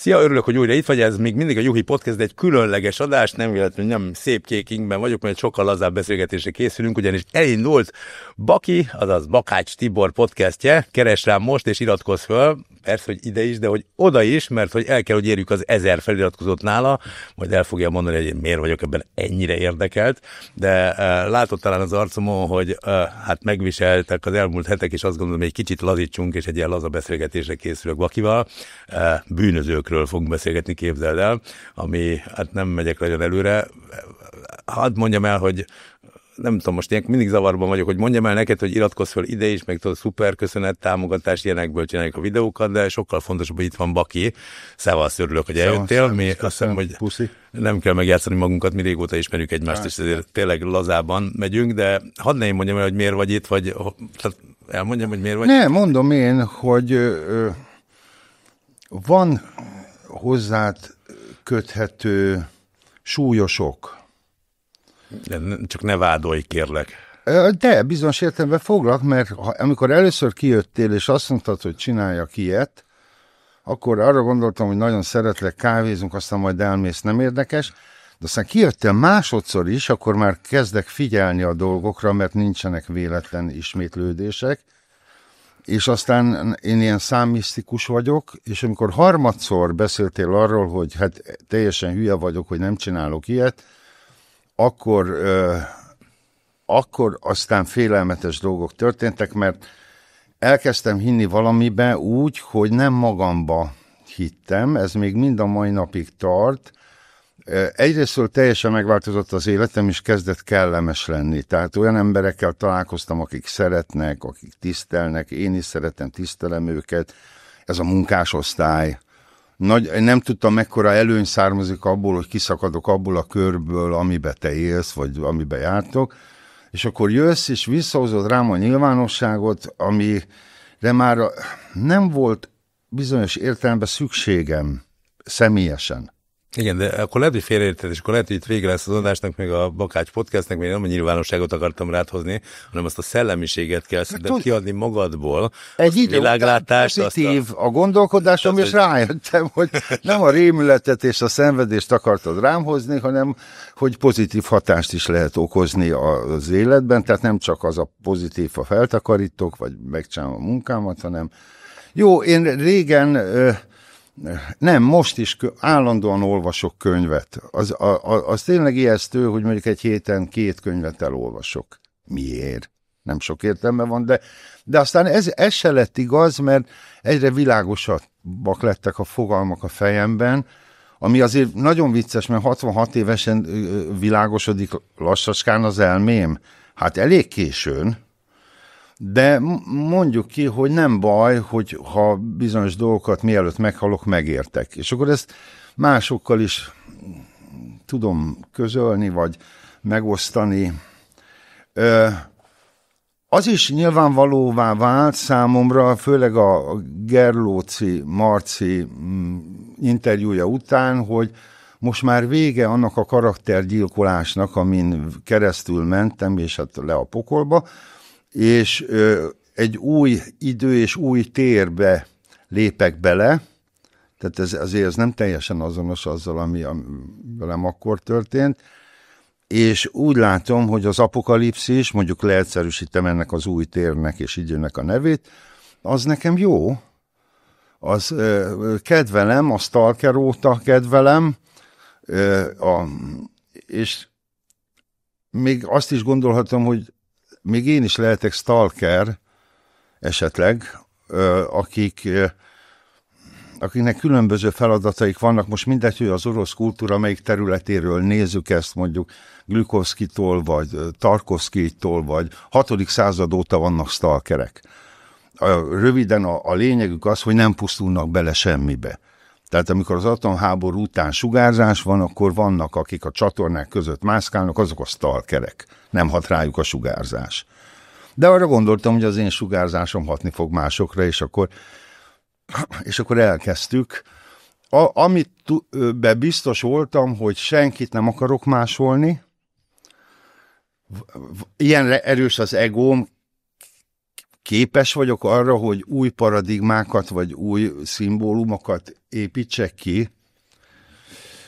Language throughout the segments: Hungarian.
Szia, örülök, hogy újra itt vagy, ez még mindig a Juhi Podcast, de egy különleges adás, nem véletlenül nem szép kékinkben vagyok, mert sokkal lazább beszélgetésre készülünk, ugyanis elindult Baki, azaz Bakács Tibor podcastje, keres rám most és iratkozz föl, persze, hogy ide is, de hogy oda is, mert hogy el kell, hogy érjük az ezer feliratkozót nála, majd el fogja mondani, hogy én miért vagyok ebben ennyire érdekelt, de uh, látott talán az arcomon, hogy uh, hát megviseltek az elmúlt hetek, és azt gondolom, hogy egy kicsit lazítsunk, és egy ilyen laza beszélgetésre készülök Bakival. Uh, bűnözőkről fogunk beszélgetni, képzeld el, ami, hát nem megyek nagyon előre. Hadd mondjam el, hogy nem tudom, most ilyen mindig zavarban vagyok, hogy mondjam el neked, hogy iratkozz fel ide is, meg tudod, szuper, köszönet, támogatás, ilyenekből csináljuk a videókat, de sokkal fontosabb, hogy itt van Baki. Szevasz, örülök, hogy eljöttél. Mi azt hiszem, hogy Puszi. nem kell megjátszani magunkat, mi régóta ismerjük egymást, és ezért tényleg lazában megyünk, de hadd ne én mondjam el, hogy miért vagy itt, vagy tehát elmondjam, hogy miért vagy Ne, mondom én, hogy ö, van hozzád köthető súlyosok. De csak ne vádolj, kérlek. De bizonyos értelemben foglak, mert ha, amikor először kijöttél, és azt mondtad, hogy csináljak ilyet, akkor arra gondoltam, hogy nagyon szeretlek, kávézunk, aztán majd elmész, nem érdekes. De aztán kijöttél másodszor is, akkor már kezdek figyelni a dolgokra, mert nincsenek véletlen ismétlődések. És aztán én ilyen számmisztikus vagyok, és amikor harmadszor beszéltél arról, hogy hát teljesen hülye vagyok, hogy nem csinálok ilyet, akkor, ö, akkor aztán félelmetes dolgok történtek, mert elkezdtem hinni valamibe úgy, hogy nem magamba hittem, ez még mind a mai napig tart. Egyrésztől teljesen megváltozott az életem, és kezdett kellemes lenni. Tehát olyan emberekkel találkoztam, akik szeretnek, akik tisztelnek, én is szeretem, tisztelem őket. Ez a munkásosztály, nagy, nem tudtam, mekkora előny származik abból, hogy kiszakadok abból a körből, amiben te élsz, vagy amiben jártok, és akkor jössz, és visszahozod rám a nyilvánosságot, amire már nem volt bizonyos értelemben szükségem személyesen. Igen, de akkor lehet, hogy félreérted, és akkor lehet, hogy itt vége lesz az adásnak, meg a Bakács podcastnek, még nem a nyilvánosságot akartam ráthozni, hanem azt a szellemiséget kell szerintem tud- kiadni magadból, Egy idő világlátást, pozitív a, a gondolkodásom, és rájöttem, hogy nem a rémületet és a szenvedést akartad rám hozni, hanem hogy pozitív hatást is lehet okozni az életben, tehát nem csak az a pozitív, ha feltakarítok, vagy megcsinálom a munkámat, hanem jó, én régen nem, most is állandóan olvasok könyvet. Az, a, az tényleg ijesztő, hogy mondjuk egy héten két könyvet elolvasok. Miért? Nem sok értelme van, de, de aztán ez, ez se lett igaz, mert egyre világosabbak lettek a fogalmak a fejemben, ami azért nagyon vicces, mert 66 évesen világosodik lassacskán az elmém. Hát elég későn, de mondjuk ki, hogy nem baj, hogy ha bizonyos dolgokat mielőtt meghalok, megértek. És akkor ezt másokkal is tudom közölni, vagy megosztani. Ö, az is nyilvánvalóvá vált számomra, főleg a Gerlóci Marci mm, interjúja után, hogy most már vége annak a karaktergyilkolásnak, amin keresztül mentem, és hát le a pokolba, és egy új idő és új térbe lépek bele, tehát ez, azért ez nem teljesen azonos azzal, ami a, velem akkor történt, és úgy látom, hogy az apokalipszis, mondjuk leegyszerűsítem ennek az új térnek és időnek a nevét, az nekem jó, az ö, kedvelem, a Stalker óta kedvelem, ö, a, és még azt is gondolhatom, hogy még én is lehetek stalker esetleg, akik akiknek különböző feladataik vannak, most mindegy, hogy az orosz kultúra melyik területéről nézzük ezt, mondjuk Glükovszkitól, vagy Tarkovszkitól, vagy 6. század óta vannak stalkerek. Röviden a, a lényegük az, hogy nem pusztulnak bele semmibe. Tehát amikor az atomháború után sugárzás van, akkor vannak, akik a csatornák között mászkálnak, azok a stalkerek. Nem hat rájuk a sugárzás. De arra gondoltam, hogy az én sugárzásom hatni fog másokra, és akkor, és akkor elkezdtük. A, amit be biztos voltam, hogy senkit nem akarok másolni. Ilyen erős az egóm, képes vagyok arra, hogy új paradigmákat vagy új szimbólumokat építsek ki.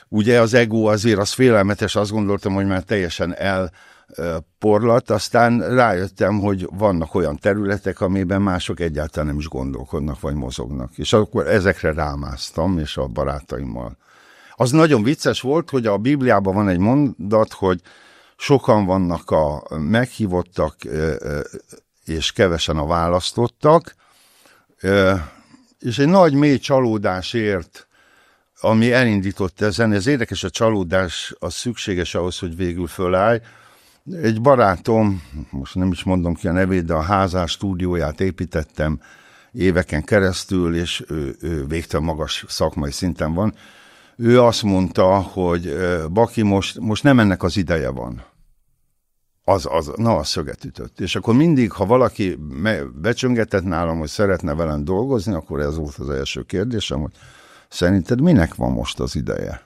Ugye az ego azért az félelmetes, azt gondoltam, hogy már teljesen elporlat, aztán rájöttem, hogy vannak olyan területek, amiben mások egyáltalán nem is gondolkodnak, vagy mozognak. És akkor ezekre rámáztam, és a barátaimmal. Az nagyon vicces volt, hogy a Bibliában van egy mondat, hogy sokan vannak a meghívottak, és kevesen a választottak, és egy nagy mély csalódás ért, ami elindított ezen. Ez érdekes, a csalódás az szükséges ahhoz, hogy végül fölállj. Egy barátom, most nem is mondom ki a nevét, de a házás stúdióját építettem éveken keresztül, és ő, ő végtelen magas szakmai szinten van. Ő azt mondta, hogy Baki, most, most nem ennek az ideje van az, az, na, a szöget ütött. És akkor mindig, ha valaki becsöngetett nálam, hogy szeretne velem dolgozni, akkor ez volt az első kérdésem, hogy szerinted minek van most az ideje?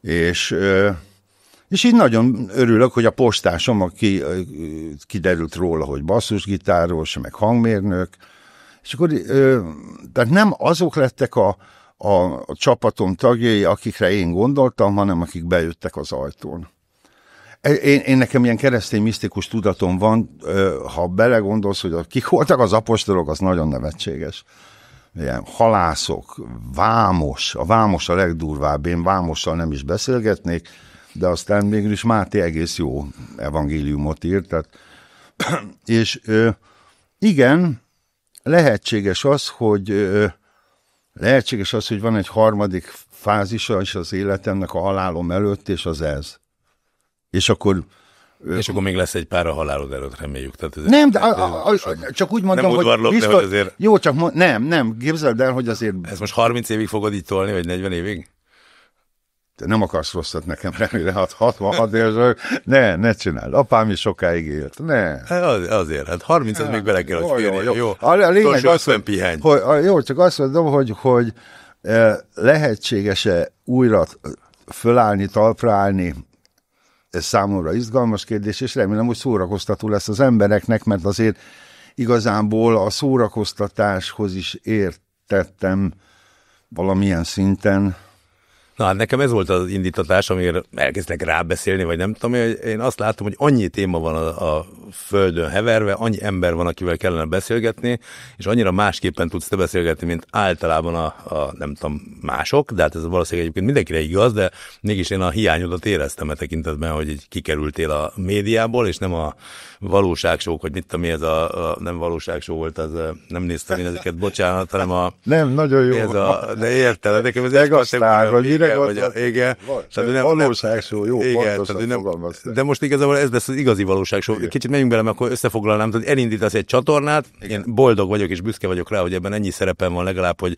És, és így nagyon örülök, hogy a postásom, aki kiderült róla, hogy basszusgitáros, meg hangmérnök, és akkor tehát nem azok lettek a, a, a csapatom tagjai, akikre én gondoltam, hanem akik bejöttek az ajtón. Én, én nekem ilyen keresztény misztikus tudatom van, ha belegondolsz, hogy kik voltak az apostolok, az nagyon nevetséges. Ilyen halászok, vámos, a vámos a legdurvább, én vámossal nem is beszélgetnék, de aztán mégis Máté egész jó evangéliumot írt. Tehát, és igen, lehetséges az, hogy lehetséges az, hogy van egy harmadik fázisa is az életemnek a halálom előtt, és az ez és akkor és akkor még lesz egy pár a halálod előtt, reméljük. Tehát ez nem, de a, a, a, csak úgy mondom, nem hogy, biztos, hogy azért... Jó, csak mo- nem, nem, képzeld el, hogy azért... Ez most 30 évig fogod így tolni, vagy 40 évig? Te nem akarsz rosszat nekem, remélem, 66 éves ne, ne csináld. Apám is sokáig élt. Ne. Hát az, azért, hát 30 az még bele kell, hogy jó, jó, jó. A, a lényeg az, hogy, pihenj. hogy, a, jó, csak azt mondom, hogy, hogy eh, lehetséges-e újra fölállni, talpra állni ez számomra izgalmas kérdés, és remélem, hogy szórakoztató lesz az embereknek, mert azért igazából a szórakoztatáshoz is értettem valamilyen szinten, Na hát nekem ez volt az indítatás, amiért elkezdtek rábeszélni, vagy nem tudom, hogy én azt látom, hogy annyi téma van a, a földön heverve, annyi ember van, akivel kellene beszélgetni, és annyira másképpen tudsz te beszélgetni, mint általában a, a nem tudom, mások, de hát ez valószínűleg egyébként mindenkire igaz, de mégis én a hiányodat éreztem a tekintetben, hogy így kikerültél a médiából, és nem a valóságsók, hogy mit tudom, mi ez a, a nem valóságsó volt, az nem néztem én ezeket, bocsánat, hanem a... Nem, nagyon jó. Ez a, de érted, nekem ez egy gazdag, hogy igen. Tehát nem, valóságsó, jó, igen, tehát nem, De most igazából ez lesz az igazi valóságsó. Kicsit menjünk bele, akkor összefoglalnám, tehát elindítasz egy csatornát, igen. én boldog vagyok és büszke vagyok rá, hogy ebben ennyi szerepem van legalább, hogy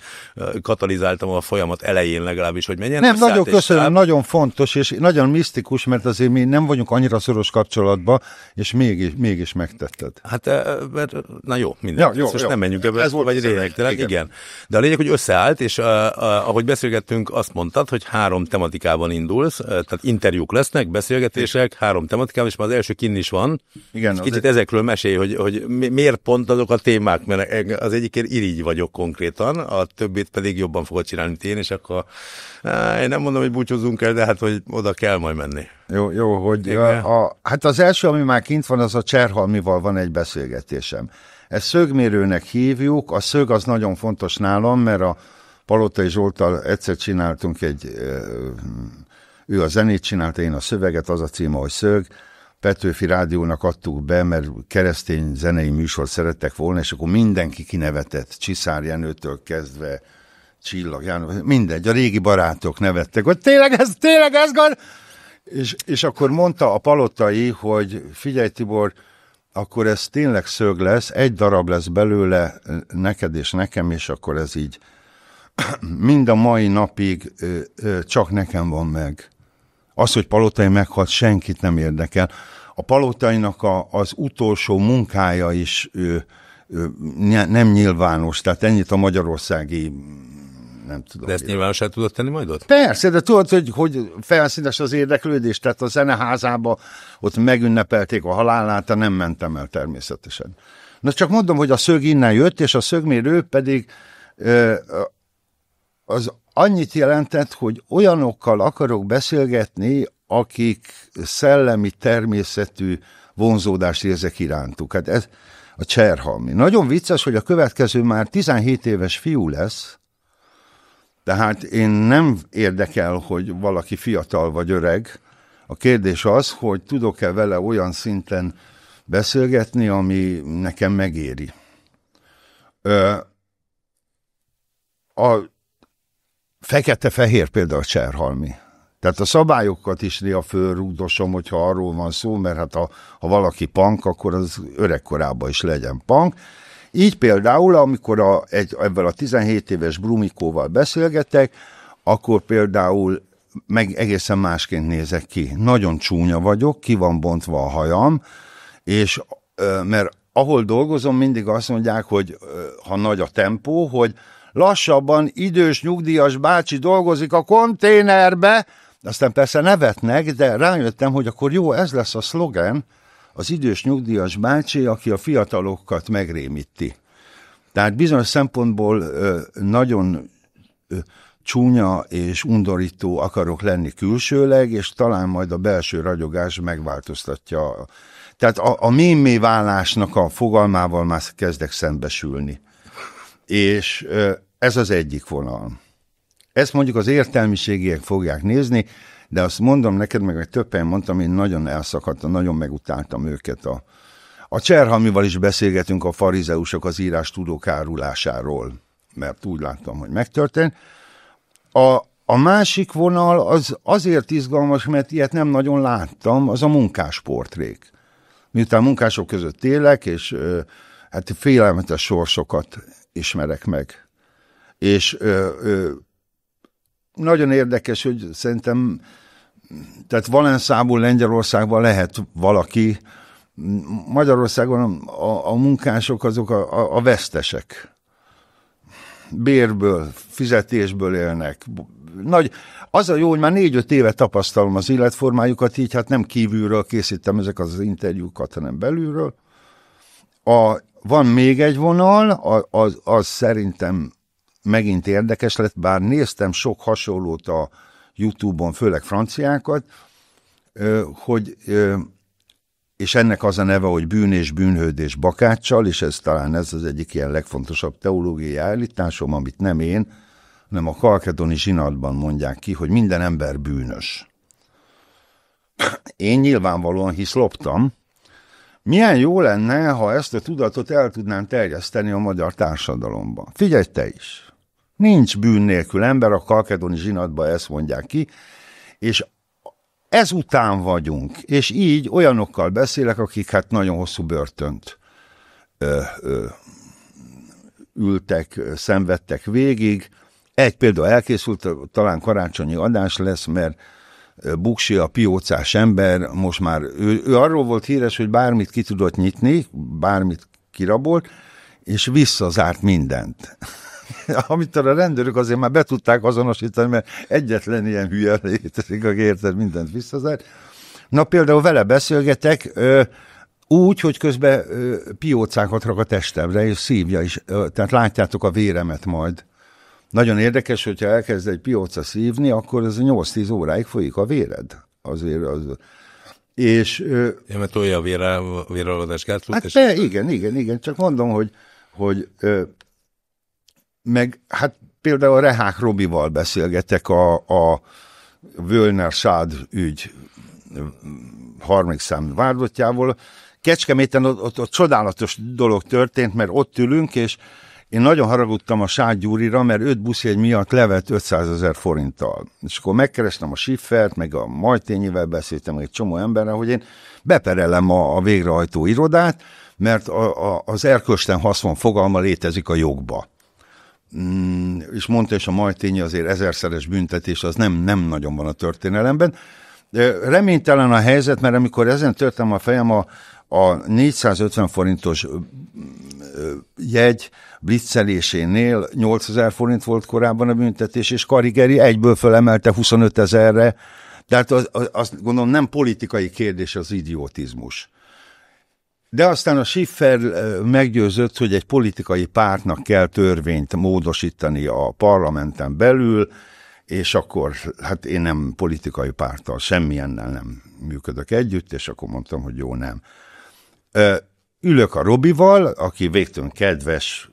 katalizáltam a folyamat elején legalábbis, hogy menjen. Nem, nagyon köszönöm, szám. nagyon fontos, és nagyon misztikus, mert azért mi nem vagyunk annyira szoros kapcsolatban, és mégis, mégis megtetted. Hát, mert, na jó, minden. Ja, jó, most jó. nem menjünk ebbe, ez volt vagy lényegtelen, igen. igen. De a lényeg, hogy összeállt, és uh, uh, ahogy beszélgettünk, azt mondtad, hogy három tematikában indulsz, tehát interjúk lesznek, beszélgetések, három tematikában, és már az első kin is van. Igen, kicsit egy... ezekről mesélj, hogy, hogy miért pont azok a témák, mert az egyikért irigy vagyok konkrétan, a többit pedig jobban fogod csinálni, mint én, és akkor á, én nem mondom, hogy búcsúzzunk el, de hát, hogy oda kell majd menni. Jó, jó hogy a, a, hát az első, ami már kint van, az a Cserhalmival van egy beszélgetésem. Ezt szögmérőnek hívjuk, a szög az nagyon fontos nálam, mert a Palotai Zsoltal egyszer csináltunk egy, ő a zenét csinálta, én a szöveget, az a címe, hogy Szög, Petőfi Rádiónak adtuk be, mert keresztény zenei műsort szerettek volna, és akkor mindenki kinevetett, Csiszár Jenőtől kezdve, Csillag János, mindegy, a régi barátok nevettek, hogy tényleg ez, tényleg ez gond? És, és akkor mondta a palotai, hogy figyelj Tibor, akkor ez tényleg szög lesz, egy darab lesz belőle neked és nekem, és akkor ez így mind a mai napig ö, ö, csak nekem van meg. Az, hogy Palotai meghalt, senkit nem érdekel. A Palotainak a, az utolsó munkája is ö, ö, nem nyilvános, tehát ennyit a magyarországi nem tudom. De ezt nyilvánosság tudod tenni majd ott? Persze, de tudod, hogy, hogy felszínes az érdeklődés, tehát a zeneházába ott megünnepelték a halálát, nem mentem el természetesen. Na csak mondom, hogy a szög innen jött, és a szögmérő pedig az annyit jelentett, hogy olyanokkal akarok beszélgetni, akik szellemi természetű vonzódást érzek irántuk. Hát ez a Cserhalmi. Nagyon vicces, hogy a következő már 17 éves fiú lesz, tehát én nem érdekel, hogy valaki fiatal vagy öreg. A kérdés az, hogy tudok-e vele olyan szinten beszélgetni, ami nekem megéri. A fekete-fehér például Cserhalmi. Tehát a szabályokat is néha fölrúdosom, hogyha arról van szó, mert hát ha, ha valaki pank, akkor az öregkorában is legyen pank. Így például, amikor a, egy, ebben a 17 éves Brumikóval beszélgetek, akkor például meg egészen másként nézek ki. Nagyon csúnya vagyok, ki van bontva a hajam, és mert ahol dolgozom, mindig azt mondják, hogy ha nagy a tempó, hogy lassabban idős nyugdíjas bácsi dolgozik a konténerbe, aztán persze nevetnek, de rájöttem, hogy akkor jó, ez lesz a szlogen, az idős nyugdíjas bácsi, aki a fiatalokat megrémíti. Tehát bizonyos szempontból ö, nagyon ö, csúnya és undorító akarok lenni külsőleg, és talán majd a belső ragyogás megváltoztatja. Tehát a, a mémé válásnak a fogalmával már kezdek szembesülni. És ö, ez az egyik vonal. Ezt mondjuk az értelmiségiek fogják nézni, de azt mondom neked, meg egy többen mondtam, én nagyon elszakadtam, nagyon megutáltam őket. A, a Cserhamival is beszélgetünk a farizeusok az írás tudók árulásáról, mert úgy láttam, hogy megtörtént. A, a másik vonal az azért izgalmas, mert ilyet nem nagyon láttam, az a munkásportrék. Miután munkások között élek, és hát félelmetes sorsokat ismerek meg. És ö, ö, nagyon érdekes, hogy szerintem, tehát Valenszából Lengyelországban lehet valaki, Magyarországon a, a munkások azok a, a, a vesztesek. Bérből, fizetésből élnek. Nagy, az a jó, hogy már négy-öt éve tapasztalom az életformájukat, így hát nem kívülről készítem ezek az interjúkat, hanem belülről. A, van még egy vonal, az, az szerintem megint érdekes lett, bár néztem sok hasonlót a YouTube-on, főleg franciákat, hogy és ennek az a neve, hogy bűn és bűnhődés bakáccsal, és ez talán ez az egyik ilyen legfontosabb teológiai állításom, amit nem én, hanem a kalkedoni zsinatban mondják ki, hogy minden ember bűnös. Én nyilvánvalóan hisz loptam. Milyen jó lenne, ha ezt a tudatot el tudnám terjeszteni a magyar társadalomban. Figyelj te is! Nincs bűn nélkül ember, a kalkedoni zsinatban ezt mondják ki, és ezután vagyunk, és így olyanokkal beszélek, akik hát nagyon hosszú börtönt ö, ö, ültek, szenvedtek végig. Egy példa elkészült, talán karácsonyi adás lesz, mert Buksi, a piócás ember, most már ő, ő arról volt híres, hogy bármit ki tudott nyitni, bármit kirabolt, és visszazárt mindent. amitől a rendőrök azért már be tudták azonosítani, mert egyetlen ilyen hülye létezik, aki érted mindent visszazárt. Na például vele beszélgetek, ö, úgy, hogy közben ö, piócákat rak a testemre, és szívja is, ö, tehát látjátok a véremet majd. Nagyon érdekes, hogyha elkezd egy pióca szívni, akkor ez 8-10 óráig folyik a véred. Azért az... És... Ö, ja, mert olyan véralvadás gátlót. Hát és... be, igen, igen, igen, csak mondom, hogy, hogy ö, meg hát például a Rehák Robival beszélgetek a, a Völner Sád ügy harmadik számú vádlottjával. Kecskeméten ott, ott, ott csodálatos dolog történt, mert ott ülünk, és én nagyon haragudtam a Sád Gyurira, mert öt buszjegy miatt levett 500 ezer forinttal. És akkor megkerestem a Siffert, meg a Majtényivel beszéltem, egy csomó emberrel, hogy én beperelem a, a végrehajtó irodát, mert a, a, az erkölcsten haszon fogalma létezik a jogba. Mm, és mondta, és a Majtényi azért ezerszeres büntetés, az nem, nem nagyon van a történelemben. Reménytelen a helyzet, mert amikor ezen törtem a fejem, a, a 450 forintos jegy blitzelésénél 8000 forint volt korábban a büntetés, és Karigeri egyből fölemelte 25 ezerre. Tehát az, az, azt gondolom nem politikai kérdés az idiotizmus. De aztán a Schiffer meggyőzött, hogy egy politikai pártnak kell törvényt módosítani a parlamenten belül, és akkor hát én nem politikai párttal, semmilyennel nem működök együtt, és akkor mondtam, hogy jó, nem. Ülök a Robival, aki végtelen kedves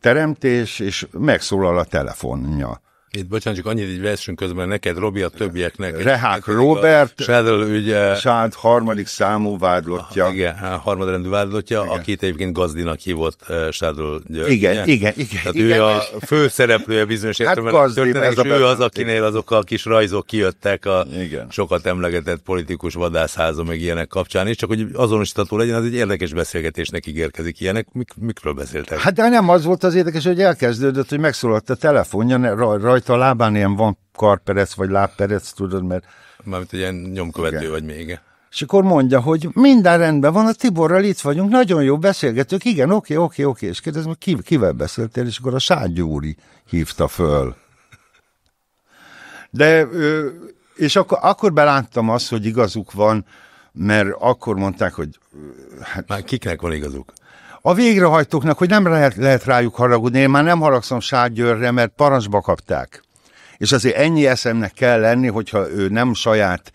teremtés, és megszólal a telefonja. Itt bocsánat, csak annyit így veszünk közben neked, Robi, a többieknek. Rehák Robert, Shadow ügye. Sád harmadik számú vádlottja. Igen, harmadrendű vádlottja, igen. akit egyébként gazdinak hívott uh, Shadow György. Igen, ugye? igen, igen. Tehát igen. ő a főszereplője bizonyos hát gazdi, és ő az, akinél azok a kis rajzok kijöttek a igen. sokat emlegetett politikus vadászháza meg ilyenek kapcsán is, csak hogy azonosítható legyen, az egy érdekes beszélgetésnek ígérkezik ilyenek. Mik, mikről beszéltek? Hát de nem az volt az érdekes, hogy elkezdődött, hogy megszólalt a telefonja, rajta rajta a lábán ilyen van karperec, vagy lábperec, tudod, mert... Mármint egy ilyen nyomkövető igen. vagy még. És akkor mondja, hogy minden rendben van, a Tiborral itt vagyunk, nagyon jó beszélgetők, igen, oké, oké, oké, és kérdezem, ki, kivel beszéltél, és akkor a Ságyúri hívta föl. De, és akkor, akkor beláttam azt, hogy igazuk van, mert akkor mondták, hogy... Hát, Már kiknek van igazuk? A végrehajtóknak, hogy nem lehet, lehet rájuk haragudni. Én már nem haragszom Ságyőrre, mert parancsba kapták. És azért ennyi eszemnek kell lenni, hogyha ő nem saját,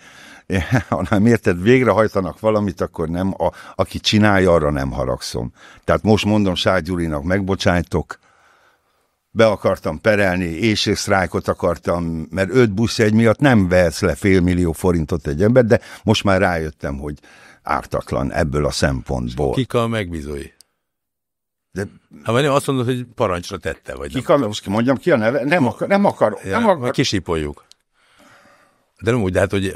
hanem érted, végrehajtanak valamit, akkor nem, a, aki csinálja, arra nem haragszom. Tehát most mondom Ságyúrinak, megbocsájtok, be akartam perelni, éjségsztrájkot akartam, mert öt buszjegy miatt nem vehetsz le fél millió forintot egy ember, de most már rájöttem, hogy ártatlan ebből a szempontból. Kik a megbízói? De... Hát vagy azt mondod, hogy parancsra tette, vagy ki, nem. Most mondjam ki a neve? Nem, akar, nem akarok. Ja, nem akar... Kisipoljuk. De nem úgy, de hát, hogy,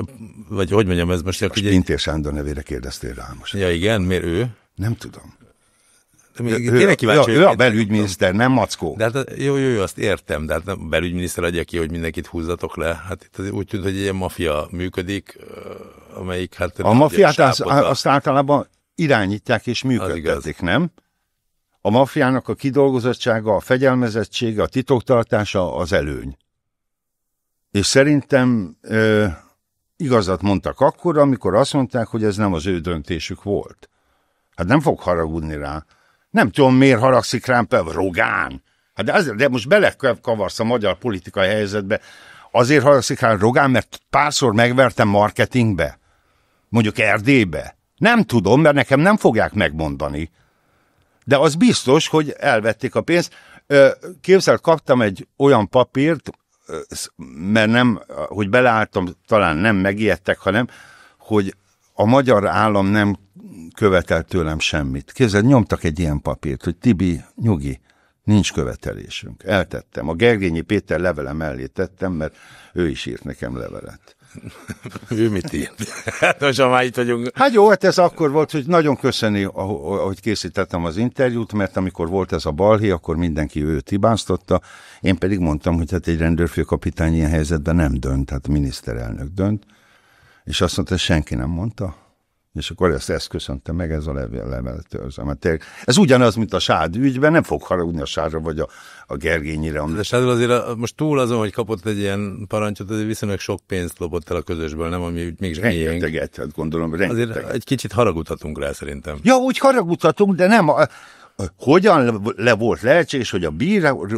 vagy hogy mondjam, ez most... Most Pintér Sándor nevére kérdeztél rá most. Ja igen, miért ő? Nem tudom. De még ő, tényleg kíváncsi, ő, ő a belügyminiszter, nem Mackó. De hát jó, jó, jó, azt értem, de hát a belügyminiszter adja ki, hogy mindenkit húzzatok le. Hát itt úgy tűnt, hogy egy ilyen mafia működik, amelyik hát... A mafiát azt, azt általában irányítják és működtetik, nem? A maffiának a kidolgozottsága, a fegyelmezettsége, a titoktartása az előny. És szerintem ö, igazat mondtak akkor, amikor azt mondták, hogy ez nem az ő döntésük volt. Hát nem fog haragudni rá. Nem tudom, miért haragszik rám például Rogán. Hát de, azért, de most belekavarsz a magyar politikai helyzetbe. Azért haragszik rá Rogán, mert párszor megvertem marketingbe. Mondjuk Erdélybe. Nem tudom, mert nekem nem fogják megmondani. De az biztos, hogy elvették a pénzt. Képzeld, kaptam egy olyan papírt, mert nem, hogy beleálltam, talán nem megijedtek, hanem, hogy a magyar állam nem követel tőlem semmit. Képzeld, nyomtak egy ilyen papírt, hogy Tibi, nyugi, nincs követelésünk. Eltettem. A Gergényi Péter levele mellé tettem, mert ő is írt nekem levelet. ő mit írt? Hát most már itt vagyunk. Hát jó, hát ez akkor volt, hogy nagyon köszöni, ahogy készítettem az interjút, mert amikor volt ez a balhé, akkor mindenki őt hibáztatta. Én pedig mondtam, hogy hát egy rendőrfőkapitány ilyen helyzetben nem dönt, hát miniszterelnök dönt. És azt mondta, senki nem mondta. És akkor ezt, ezt köszöntem meg, ez a levél, leveltörzem. Ez ugyanaz, mint a Sád ügyben, nem fog haragudni a Sádra vagy a, a Gergényire. Amit... De Sádra azért most túl azon, hogy kapott egy ilyen parancsot, azért viszonylag sok pénzt lopott el a közösből, nem, ami még Rengeteget, hát gondolom, rengeteget. Azért egy kicsit haragudhatunk rá szerintem. Ja, úgy haragudhatunk, de nem, a, hogyan le volt lehetséges, hogy a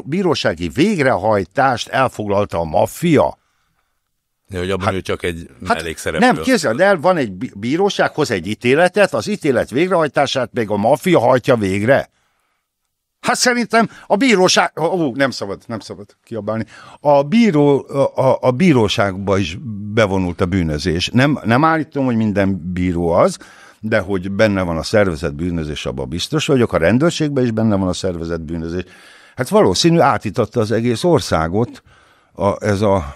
bírósági végrehajtást elfoglalta a maffia? Ja, hogy abban hát, ő csak egy hát mellékszereplő. Nem, képzeld el, van egy bíróság, hoz egy ítéletet, az ítélet végrehajtását még a maffia hajtja végre. Hát szerintem a bíróság, ó, nem szabad, nem szabad kiabálni. A, bíró, a, a bíróságba is bevonult a bűnözés. Nem, nem állítom, hogy minden bíró az, de hogy benne van a szervezet bűnözés, abban biztos vagyok. A rendőrségben is benne van a szervezet bűnözés. Hát valószínű átította az egész országot a, ez a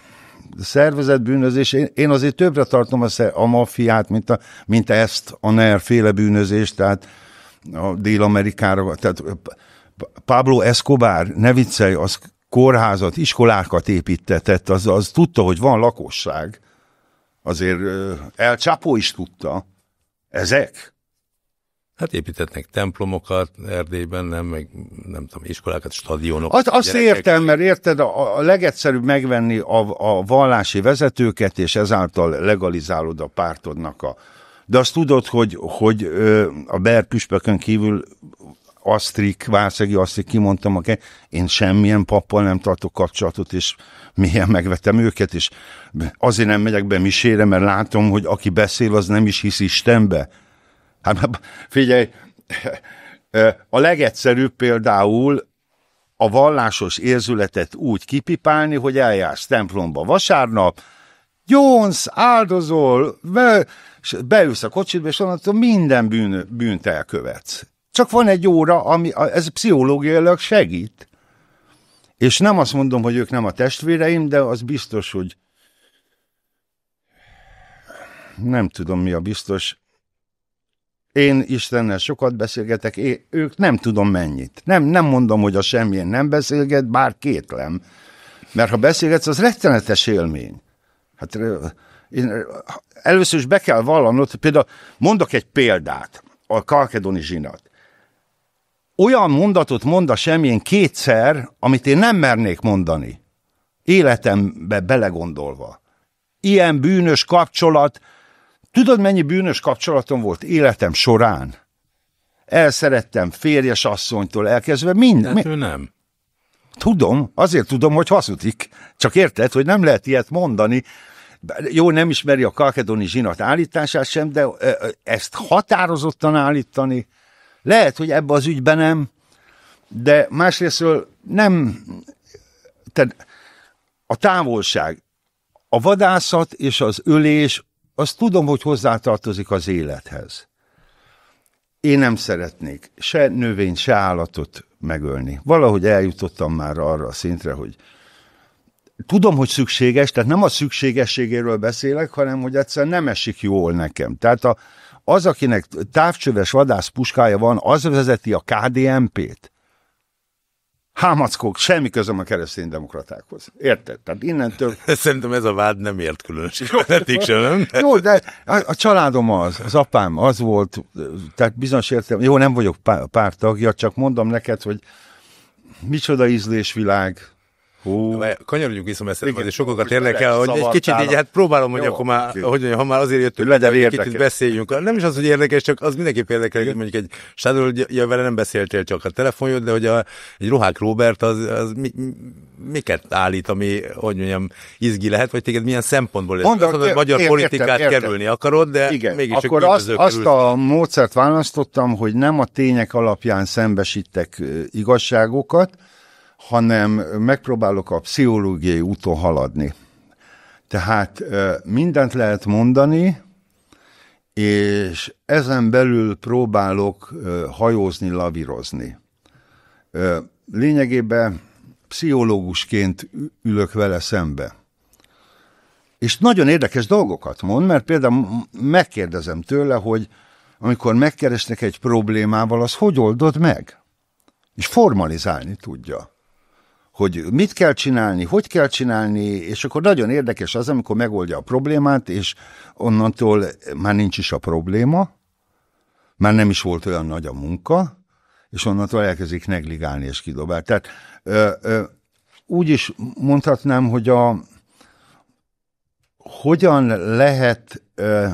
szervezett bűnözés, én, én azért többre tartom a, a maffiát, mint, a, mint ezt a NER féle bűnözést, tehát a Dél-Amerikára, tehát Pablo Escobar, ne viccelj, az kórházat, iskolákat építetett, az, az tudta, hogy van lakosság. Azért El Chapo is tudta. Ezek? Hát építetnek templomokat Erdélyben, nem, meg nem tudom, iskolákat, stadionokat. Az, azt gyerekek. értem, mert érted, a, a legegyszerűbb megvenni a, a vallási vezetőket, és ezáltal legalizálod a pártodnak a De azt tudod, hogy, hogy a Ber püspökön kívül Asztrik, Várszegi Asztrik, kimondtam, okay? én semmilyen pappal nem tartok kapcsolatot, és milyen megvettem őket, és azért nem megyek be misére, mert látom, hogy aki beszél, az nem is hisz Istenbe. Hát figyelj, a legegyszerűbb például a vallásos érzületet úgy kipipálni, hogy eljársz templomba vasárnap, gyónsz, áldozol, be, beülsz a kocsidba, és onnantól minden bűn, bűnt elkövetsz. Csak van egy óra, ami ez pszichológiailag segít. És nem azt mondom, hogy ők nem a testvéreim, de az biztos, hogy nem tudom mi a biztos. Én Istennel sokat beszélgetek, én, ők nem tudom mennyit. Nem, nem mondom, hogy a semmilyen nem beszélget, bár kétlem. Mert ha beszélgetsz, az rettenetes élmény. Hát én, először is be kell vallanod, például mondok egy példát, a kalkedoni zsinat olyan mondatot mond a semmilyen kétszer, amit én nem mernék mondani. Életembe belegondolva. Ilyen bűnös kapcsolat, tudod mennyi bűnös kapcsolatom volt életem során? Elszerettem férjes asszonytól elkezdve mind. Hát ő nem. Tudom, azért tudom, hogy hazudik. Csak érted, hogy nem lehet ilyet mondani. Jó, nem ismeri a kalkedoni zsinat állítását sem, de ezt határozottan állítani, lehet, hogy ebbe az ügyben nem, de másrésztről nem, tehát a távolság, a vadászat és az ölés, azt tudom, hogy hozzátartozik az élethez. Én nem szeretnék se növényt, se állatot megölni. Valahogy eljutottam már arra a szintre, hogy tudom, hogy szükséges, tehát nem a szükségességéről beszélek, hanem hogy egyszerűen nem esik jól nekem. Tehát a, az, akinek távcsöves vadászpuskája van, az vezeti a KDMP-t. Hámackók, semmi közöm a kereszténydemokratákhoz. Érted? Tehát innentől... Szerintem ez a vád nem ért különös ismeretig sem, nem? Jó, de a, a családom az, az apám az volt, tehát bizonyos értem, jó, nem vagyok pár, pár tagja, csak mondom neked, hogy micsoda ízlésvilág, Hú. Kanyarodjunk vissza, mert szerintem ez sokakat érdekel, hogy egy kicsit így, hát próbálom, hogy Jó, akkor már, hogy mondjam, ha már azért jöttünk, hogy egy kicsit beszéljünk. Nem is az, hogy érdekes, csak az mindenképp érdekel, hogy mondjuk egy Shadow, ja, vele nem beszéltél csak a telefonjod, de hogy a, egy Rohák Robert az, az mi, miket állít, ami, hogy mondjam, izgi lehet, vagy téged milyen szempontból lesz? Mondom, azt mondod, hogy magyar értem, politikát értem. kerülni akarod, de Igen. mégis Akkor azt, azt a módszert választottam, hogy nem a tények alapján szembesítek igazságokat, hanem megpróbálok a pszichológiai úton haladni. Tehát mindent lehet mondani, és ezen belül próbálok hajózni, lavírozni. Lényegében pszichológusként ülök vele szembe. És nagyon érdekes dolgokat mond, mert például megkérdezem tőle, hogy amikor megkeresnek egy problémával, az hogy oldod meg? És formalizálni tudja hogy mit kell csinálni, hogy kell csinálni, és akkor nagyon érdekes az, amikor megoldja a problémát, és onnantól már nincs is a probléma, már nem is volt olyan nagy a munka, és onnantól elkezdik negligálni és kidobálni. Tehát ö, ö, úgy is mondhatnám, hogy a hogyan lehet ö,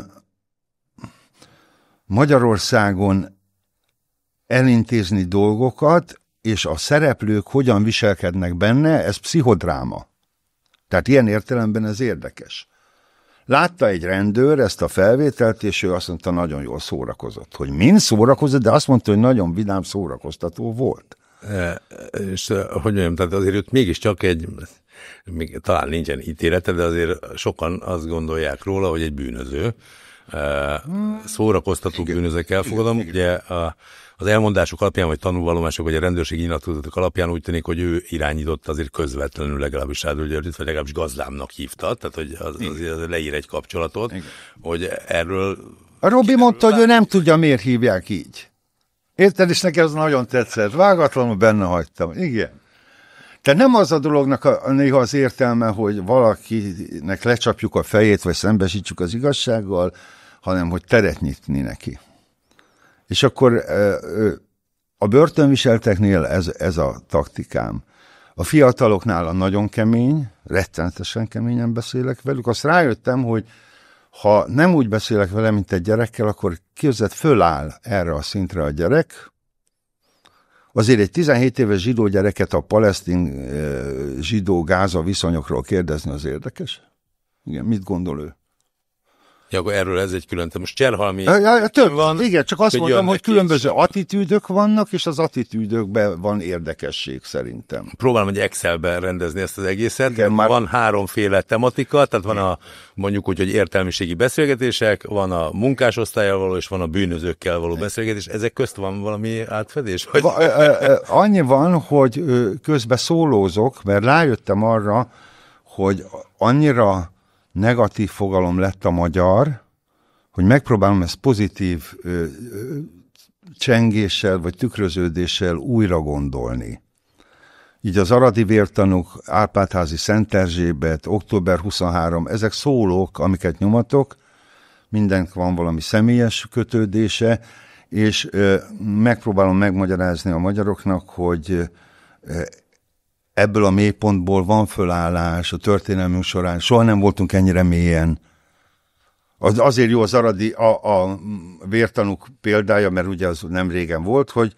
Magyarországon elintézni dolgokat, és a szereplők hogyan viselkednek benne, ez pszichodráma. Tehát ilyen értelemben ez érdekes. Látta egy rendőr ezt a felvételt, és ő azt mondta, nagyon jól szórakozott. Hogy mind szórakozott, de azt mondta, hogy nagyon vidám szórakoztató volt. E, és e, hogy mondjam, tehát azért ott mégiscsak egy, még talán nincsen ítélete, de azért sokan azt gondolják róla, hogy egy bűnöző. E, szórakoztató bűnözők elfogadom. Ugye a, az elmondások alapján, vagy tanulvallomások, vagy a rendőrségi nyilatkozatok alapján úgy tűnik, hogy ő irányította azért közvetlenül legalábbis Sádor Györgyöt, vagy legalábbis gazdámnak hívta, tehát hogy az, az, az leír egy kapcsolatot, Igen. hogy erről... A Robi mondta, hogy ő nem tudja, miért hívják így. Érted, és nekem ez nagyon tetszett. Vágatlanul benne hagytam. Igen. Tehát nem az a dolognak a, néha az értelme, hogy valakinek lecsapjuk a fejét, vagy szembesítsük az igazsággal, hanem hogy teret nyitni neki. És akkor a börtönviselteknél ez, ez a taktikám. A fiataloknál a nagyon kemény, rettenetesen keményen beszélek velük. Azt rájöttem, hogy Ha nem úgy beszélek vele, mint egy gyerekkel, akkor képzett föláll erre a szintre a gyerek. Azért egy 17 éves zsidó gyereket a palesztin eh, zsidó-gáza viszonyokról kérdezni az érdekes. Igen, mit gondol ő? Ja, akkor erről ez egy külön, most Cserhalmi Ja, több van, igen, csak azt hogy mondtam, hogy különböző is. attitűdök vannak, és az attitűdökben van érdekesség szerintem. próbálom egy Excelben rendezni ezt az egészet. Igen, már- Van háromféle tematika, tehát van a mondjuk úgy, hogy értelmiségi beszélgetések, van a munkásosztályjal való, és van a bűnözőkkel való beszélgetés. Ezek közt van valami átfedés? Vagy? Va, ö, ö, ö, annyi van, hogy közben szólózok, mert rájöttem arra, hogy annyira negatív fogalom lett a magyar, hogy megpróbálom ezt pozitív ö, ö, csengéssel vagy tükröződéssel újra gondolni. Így az Aradi Vértanúk, Árpádházi Szent Erzsébet, október 23, ezek szólók, amiket nyomatok, mindenk van valami személyes kötődése, és ö, megpróbálom megmagyarázni a magyaroknak, hogy ö, ebből a mélypontból van fölállás a történelmünk során. Soha nem voltunk ennyire mélyen. Az, azért jó az aradi, a, a vértanúk példája, mert ugye az nem régen volt, hogy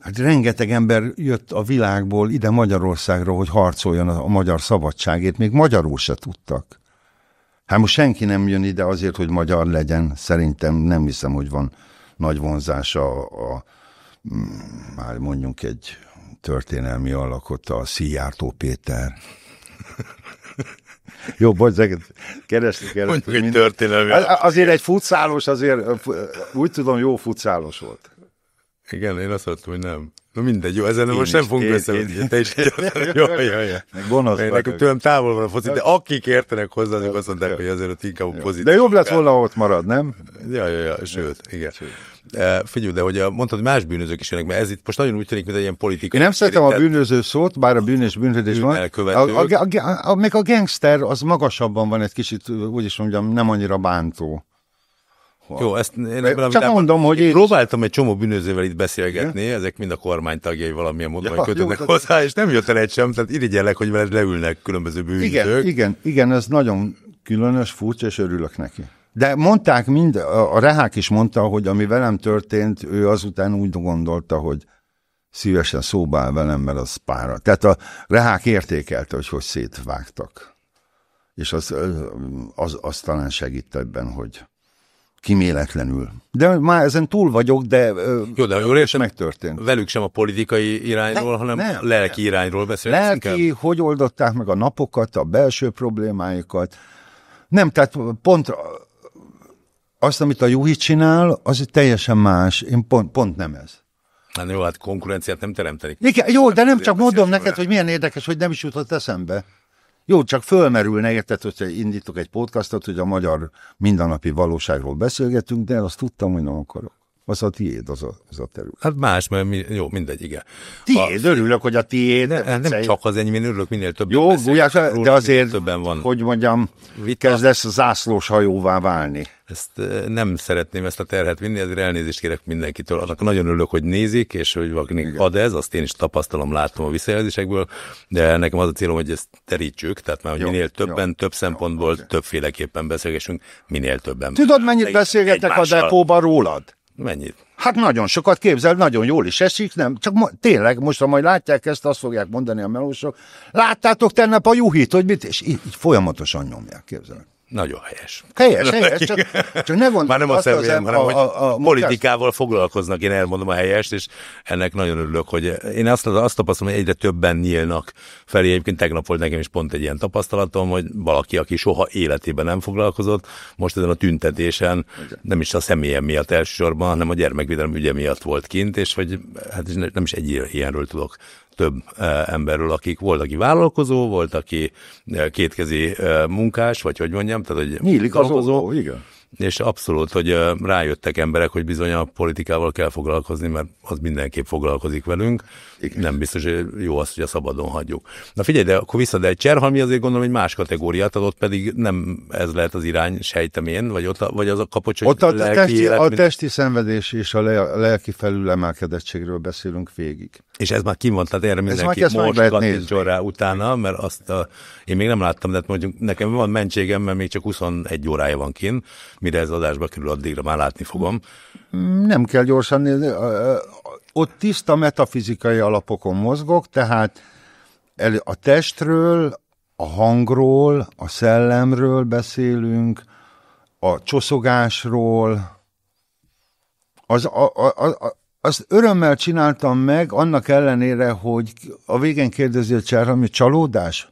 hát rengeteg ember jött a világból ide Magyarországra, hogy harcoljon a, a magyar szabadságért, még magyarul se tudtak. Hát most senki nem jön ide azért, hogy magyar legyen. Szerintem nem hiszem, hogy van nagy vonzása a, a már mondjunk egy történelmi alakot, a Szijjártó Péter. Jó, bocs, keresni kell. Mondjuk egy történelmi. Az- Azért egy futszálos, azért úgy tudom, jó futszálos volt. Igen, én azt mondtam, hogy nem. Na mindegy, jó, ezen most is, nem fogunk én- össze. én- Te is jó, jó, jó. Meg gonosz Én nekem tőlem távol van a foci, de akik értenek hozzá, azok azt mondták, hogy azért ott inkább a pozitív. De jobb lett volna, ott marad, nem? Ja, ja, ja, sőt, igen. E, figyelj, de hogy mondtad, más bűnözők is jönnek, mert ez itt most nagyon úgy tűnik, mint egy ilyen politikai. Én nem szeretem a bűnöző szót, bár a bűnös bűnhődés van. A, a, a, a, a, még a gangster az magasabban van egy kicsit, úgy is mondjam, nem annyira bántó. Jó, ezt én ebben a Csak mondom, hogy én próbáltam egy csomó bűnözővel itt beszélgetni, ezek mind a kormány tagjai valamilyen módon Ja, kötődnek jó, hozzá, és nem jött el egy sem, tehát irigyellek, hogy veled leülnek különböző bűnözők. Igen, igen, igen, ez nagyon különös, furcsa, és örülök neki. De mondták mind, a, a Rehák is mondta, hogy ami velem történt, ő azután úgy gondolta, hogy szívesen szóba áll velem, mert az pára. Tehát a Rehák értékelte, hogy hogy szétvágtak. És az, az, az talán segít ebben, hogy kiméletlenül. De már ezen túl vagyok, de Jó, de jól értem, megtörtént. velük sem a politikai irányról, Nem, hanem nem, lelki irányról beszélünk. Lelki, hogy oldották meg a napokat, a belső problémáikat. Nem, tehát pont azt, amit a Juhi csinál, az teljesen más. Én pont, pont nem ez. Hát jó, hát konkurenciát nem teremteni. Igen, jó, de nem csak mondom neked, hogy milyen érdekes, hogy nem is jutott eszembe. Jó, csak fölmerülne, érted, hogyha indítok egy podcastot, hogy a magyar mindennapi valóságról beszélgetünk, de azt tudtam, hogy nem akarok. Az a tiéd, az a, az a terület. Hát más, mert mi, jó, mindegy, igen. Tiéd, örülök, hogy a tiéd. Ne, nem csak az ennyi, én örülök, minél több. Jó, Gulyás, de azért, többen van. hogy mondjam, Vita. kezdesz zászlós hajóvá válni. Ezt eh, nem szeretném ezt a terhet vinni, ezért elnézést kérek mindenkitől. Annak nagyon örülök, hogy nézik, és hogy valakinek ad ez, azt én is tapasztalom, látom a visszajelzésekből, de nekem az a célom, hogy ezt terítsük, tehát már hogy Jó, minél többen, jó, több szempontból, oké. többféleképpen beszélgessünk, minél többen. Tudod, mennyit Egy- beszélgetnek a egymással. depóban rólad? Mennyit? Hát nagyon sokat képzel, nagyon jól is esik, nem? Csak mo- tényleg, most ha majd látják ezt, azt fogják mondani a melósok. Láttátok tegnap a juhit, hogy mit, és így, így folyamatosan nyomják, képzel. Nagyon helyes. Helyes, helyes, csak, csak ne vond Már nem a azt az személyem, em- hanem a, a, a politikával foglalkoznak, én elmondom a helyest, és ennek nagyon örülök, hogy én azt, azt tapasztalom, hogy egyre többen nyílnak felé. Egyébként tegnap volt nekem is pont egy ilyen tapasztalatom, hogy valaki, aki soha életében nem foglalkozott, most ezen a tüntetésen nem is a személyem miatt elsősorban, hanem a gyermekvédelem ügye miatt volt kint, és hogy hát nem is egy ilyenről tudok több eh, emberről, akik volt, aki vállalkozó, volt, aki eh, kétkezi eh, munkás, vagy hogy mondjam, tehát hogy Nyílik az olló, igen. És abszolút, hogy rájöttek emberek, hogy bizony a politikával kell foglalkozni, mert az mindenképp foglalkozik velünk. Igen. Nem biztos, hogy jó az, hogy a szabadon hagyjuk. Na figyelj, de akkor vissza, de egy Cserhalmi azért gondolom, hogy más kategóriát adott, pedig nem ez lehet az irány, sejtem én, vagy, ott vagy az a kapocs, hogy Ott a, lelki testi, élet, a mint- testi szenvedés és a, le, a lelki felülemelkedettségről beszélünk végig. És ez már kim van, tehát erre mindenki meg most kattintson rá utána, mert azt a, én még nem láttam, de hát mondjuk nekem van mentségem, mert még csak 21 órája van kin, mire ez adásba kerül, addigra már látni fogom. Nem kell gyorsan nézni. Ott tiszta metafizikai alapokon mozgok, tehát a testről, a hangról, a szellemről beszélünk, a csoszogásról. Az, a, a, a- azt örömmel csináltam meg, annak ellenére, hogy a végén kérdezi a Cserham, hogy csalódás?